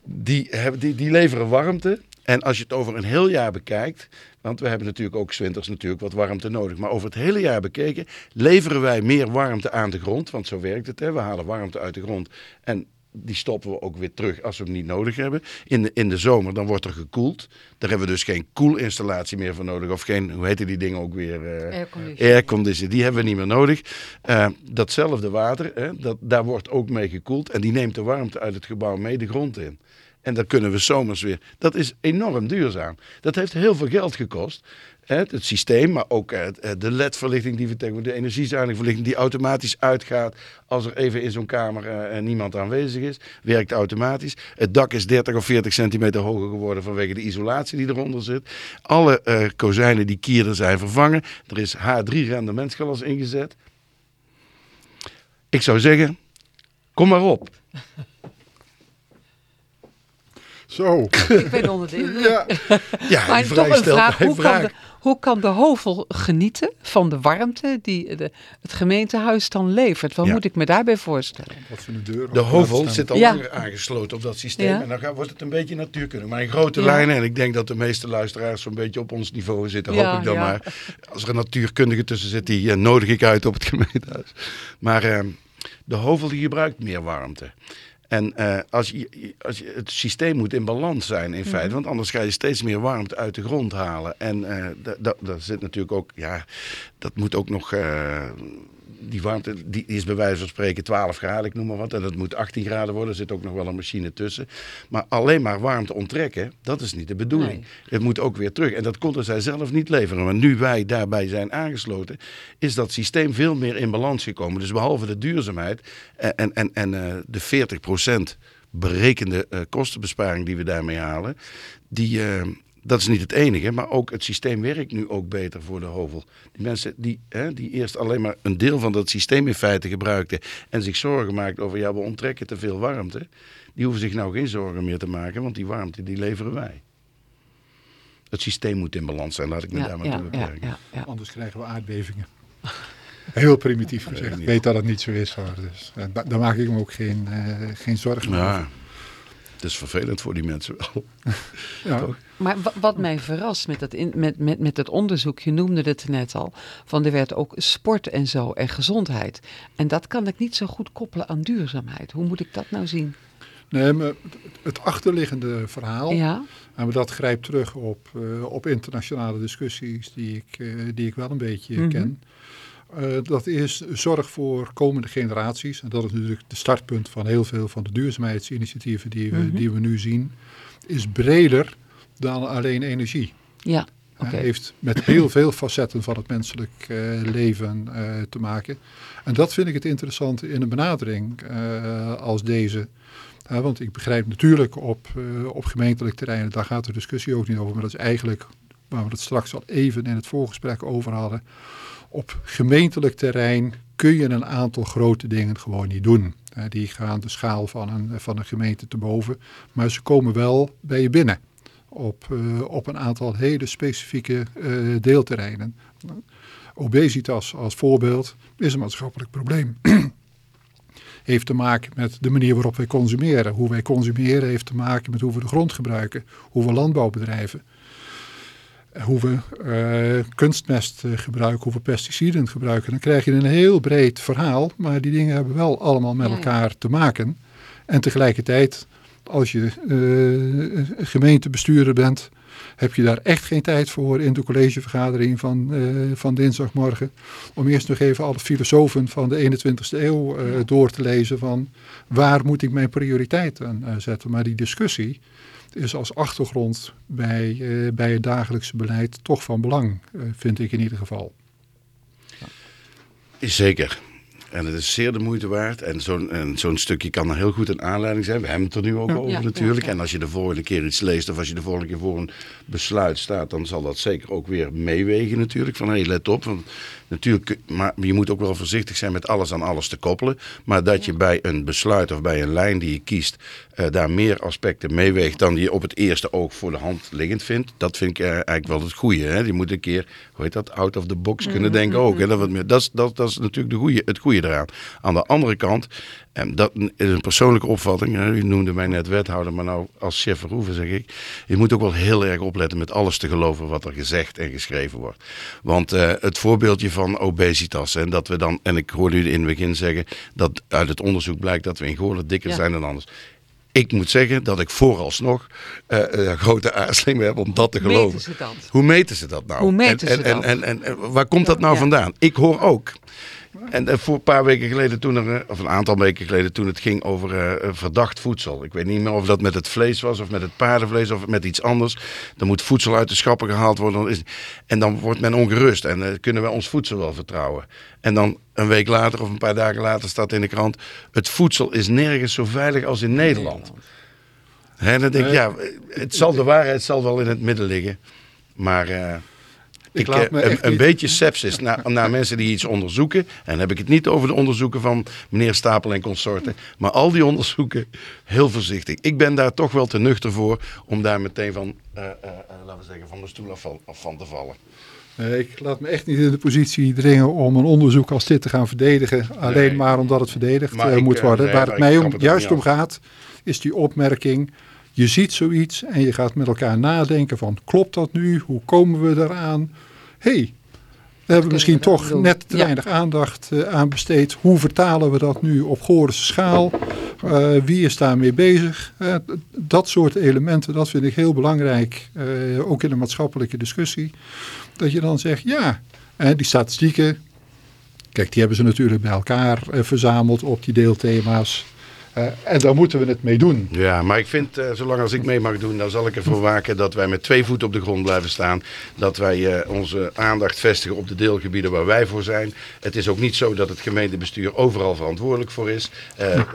die, hebben, die, leveren warmte. En als je het over een heel jaar bekijkt, want we hebben natuurlijk ook 's winters natuurlijk wat warmte nodig. Maar over het hele jaar bekeken leveren wij meer warmte aan de grond. Want zo werkt het. Hè? We halen warmte uit de grond en die stoppen we ook weer terug als we hem niet nodig hebben. In de, in de zomer dan wordt er gekoeld. Daar hebben we dus geen koelinstallatie meer voor nodig. Of geen, hoe heten die dingen ook weer? Airconditioning. airconditioning. Die hebben we niet meer nodig. Eh, datzelfde water, hè, dat, daar wordt ook mee gekoeld. En die neemt de warmte uit het gebouw mee de grond in. En dat kunnen we zomers weer. Dat is enorm duurzaam. Dat heeft heel veel geld gekost. Het systeem, maar ook eh, de LED-verlichting die we tegenwoordig, de energiezuinige die automatisch uitgaat als er even in zo'n kamer eh, eh, niemand aanwezig is, werkt automatisch. Het dak is 30 of 40 centimeter hoger geworden vanwege de isolatie die eronder zit. Alle eh, kozijnen die kierden zijn vervangen. Er is H3 rendementsglas ingezet. Ik zou zeggen, kom maar op. Zo. Ik ben onder de indruk. Ja. Ja, Maar toch een vraag, hoe kan, de, hoe kan de hovel genieten van de warmte die de, het gemeentehuis dan levert? Wat Ja. moet ik me daarbij voorstellen? Wat voor een deur. De hovel zit al Ja. langer aangesloten op dat systeem. Ja. En dan gaat, wordt het een beetje natuurkundig. Maar in grote Ja. lijnen, en ik denk dat de meeste luisteraars zo'n beetje op ons niveau zitten, Ja, hoop ik dan ja. maar. Als er een natuurkundige tussen zit, die eh, nodig ik uit op het gemeentehuis. Maar eh, de hovel die gebruikt meer warmte. En eh, als je, als je, het systeem moet in balans zijn in feite, want anders ga je steeds meer warmte uit de grond halen. En eh da- da- daar zit natuurlijk ook, ja, dat moet ook nog, eh, die warmte die is bij wijze van spreken 12 graden, ik noem maar wat. En dat moet 18 graden worden, er zit ook nog wel een machine tussen. Maar alleen maar warmte onttrekken, dat is niet de bedoeling. Nee. Het moet ook weer terug. En dat konden zij zelf niet leveren. Maar nu wij daarbij zijn aangesloten, is dat systeem veel meer in balans gekomen. Dus behalve de duurzaamheid en, en, en, en eh, de 40% berekende eh, kostenbesparing die we daarmee halen, die, eh, dat is niet het enige, maar ook het systeem werkt nu ook beter voor de hovel. Die mensen die, hè, die eerst alleen maar een deel van dat systeem in feite gebruikten en zich zorgen maakten over ja, we onttrekken te veel warmte, die hoeven zich nou geen zorgen meer te maken, want die warmte die leveren wij. Het systeem moet in balans zijn, laat ik me Ja, daar maar ja, toe beperken. ja, ja. Anders krijgen we aardbevingen. Heel primitief gezegd. Ik weet dat het niet zo is hoor. Dus, eh, da- daar maak ik me ook geen, eh, geen zorgen over. Het is vervelend voor die mensen wel. Ja, Maar wa- wat mij verrast met dat, in, met, met, met dat onderzoek, je noemde het net al, van er werd ook sport en zo en gezondheid. En dat kan ik niet zo goed koppelen aan duurzaamheid. Hoe moet ik dat nou zien? nee, maar het achterliggende verhaal, Ja, en dat grijpt terug op, eh, op internationale discussies die ik, eh, die ik wel een beetje Mhm. ken. Eh, dat is zorg voor komende generaties. En dat is natuurlijk de startpunt van heel veel van de duurzaamheidsinitiatieven die we, Mhm. die we nu zien. Is breder dan alleen energie. ja, heeft met heel veel facetten van het menselijk eh, leven eh, te maken. En dat vind ik het interessante in een benadering als deze. Want ik begrijp natuurlijk op, op gemeentelijk terrein, daar gaat de discussie ook niet over, maar dat is eigenlijk waar we het straks al even in het voorgesprek over hadden. Op gemeentelijk terrein kun je een aantal grote dingen gewoon niet doen. Die gaan de schaal van een, van een gemeente te boven, maar ze komen wel bij je binnen op, eh, op een aantal hele specifieke eh, deelterreinen. Obesitas als voorbeeld is een maatschappelijk probleem. heeft te maken met de manier waarop wij consumeren. Hoe wij consumeren heeft te maken met hoe we de grond gebruiken, hoe we landbouw bedrijven. Hoe we eh, kunstmest eh, gebruiken, hoe we pesticiden gebruiken. Dan krijg je een heel breed verhaal, maar die dingen hebben wel allemaal met Ja, ja. elkaar te maken. En tegelijkertijd, als je eh, gemeentebestuurder bent, heb je daar echt geen tijd voor in de collegevergadering van, van dinsdagmorgen. Om eerst nog even alle filosofen van de 21ste eeuw door te lezen van waar moet ik mijn prioriteiten eh, zetten. Maar die discussie is als achtergrond bij, eh, bij het dagelijkse beleid toch van belang, eh, vind ik in ieder geval. Zeker. En het is zeer de moeite waard. En zo'n en zo'n stukje kan er heel goed een aanleiding zijn. We hebben het er nu ook Ja. over Ja, natuurlijk. ja, ja. En als je de volgende keer iets leest of als je de volgende keer voor een besluit staat, dan zal dat zeker ook weer meewegen natuurlijk. Van hé, hey, let op. Want natuurlijk, maar je moet ook wel voorzichtig zijn met alles aan alles te koppelen. Maar dat je bij een besluit of bij een lijn die je kiest, eh, daar meer aspecten meeweegt dan die je op het eerste oog voor de hand liggend vindt. Dat vind ik eh, eigenlijk wel het goede. Hè? Je moet een keer, hoe heet dat, out of the box kunnen denken ook. Hè? Dat, meer, dat, is, dat, dat is natuurlijk de goeie, het goede eraan. Aan de andere kant, en dat is een persoonlijke opvatting. U noemde mij net wethouder, maar nou als chef Verhoeven zeg ik. Je moet ook wel heel erg opletten met alles te geloven wat er gezegd en geschreven wordt. Want eh, het voorbeeldje van obesitas. En dat we dan, en ik hoorde u in het begin zeggen dat uit het onderzoek blijkt dat we in Goorlen dikker Ja. zijn dan anders. Ik moet zeggen dat ik vooralsnog eh, grote aarzeling heb om dat te Meten geloven. ze dat? Hoe meten ze dat nou? Hoe meten en, ze en, dat? En, en, en waar komt dat nou Ja. vandaan? Ik hoor ook. En eh, voor een paar weken geleden, toen er, eh, of een aantal weken geleden, toen het ging over eh, verdacht voedsel. Ik weet niet meer of dat met het vlees was, of met het paardenvlees, of met iets anders. Dan moet voedsel uit de schappen gehaald worden. En dan wordt men ongerust. En kunnen wij ons voedsel wel vertrouwen? En dan een week later of een paar dagen later staat in de krant: het voedsel is nergens zo veilig als in Nederland. Hè, dan denk ik, ja, het zal de waarheid zal wel in het midden liggen. Maar ik, laat eh, me een, beetje sepsis naar, naar mensen die iets onderzoeken. En dan heb ik het niet over de onderzoeken van meneer Stapel en consorten. Maar al die onderzoeken, heel voorzichtig. Ik ben daar toch wel te nuchter voor om daar meteen van, eh, eh, laten we zeggen, van mijn stoel af van, af van te vallen. Ik laat me echt niet in de positie dringen om een onderzoek als dit te gaan verdedigen. Alleen Nee. maar omdat het verdedigd Maar ik, moet worden. nee, Waar het ik mij om, het juist om gaat, is die opmerking. Je ziet zoiets en je gaat met elkaar nadenken van klopt dat nu? Hoe komen we eraan? Hé, hey, we hebben misschien we toch doen? net te Ja. weinig aandacht eh, aan besteed. Hoe vertalen we dat nu op Goorlense schaal? Eh, wie is daarmee bezig? Eh, dat soort elementen, dat vind ik heel belangrijk, ook in de maatschappelijke discussie. Dat je dan zegt, ja, die statistieken, kijk, die hebben ze natuurlijk bij elkaar verzameld op die deelthema's. Eh, en daar moeten we het mee doen. Ja, maar ik vind, eh, zolang als ik mee mag doen, dan zal ik ervoor waken dat wij met twee voeten op de grond blijven staan. Dat wij eh, onze aandacht vestigen op de deelgebieden waar wij voor zijn. Het is ook niet zo dat het gemeentebestuur overal verantwoordelijk voor is.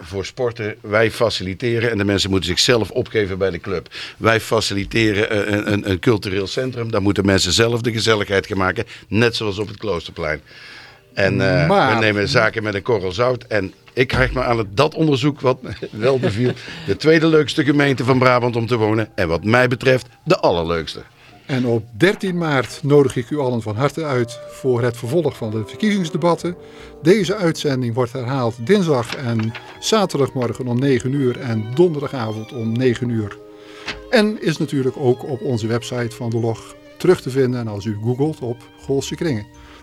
Voor sporten, wij faciliteren en de mensen moeten zichzelf opgeven bij de club. Wij faciliteren een, een, een cultureel centrum. Daar moeten mensen zelf de gezelligheid gaan maken, net zoals op het Kloosterplein. En eh, Maar- we nemen zaken met een korrel zout. En ik krijg me aan het, dat onderzoek wat me wel beviel. De tweede leukste gemeente van Brabant om te wonen. En wat mij betreft de allerleukste. En op 13 maart nodig ik u allen van harte uit voor het vervolg van de verkiezingsdebatten. Deze uitzending wordt herhaald dinsdag en zaterdagmorgen om 9 uur en donderdagavond om 9 uur. En is natuurlijk ook op onze website van de log terug te vinden als u googelt op Goolse Kringen.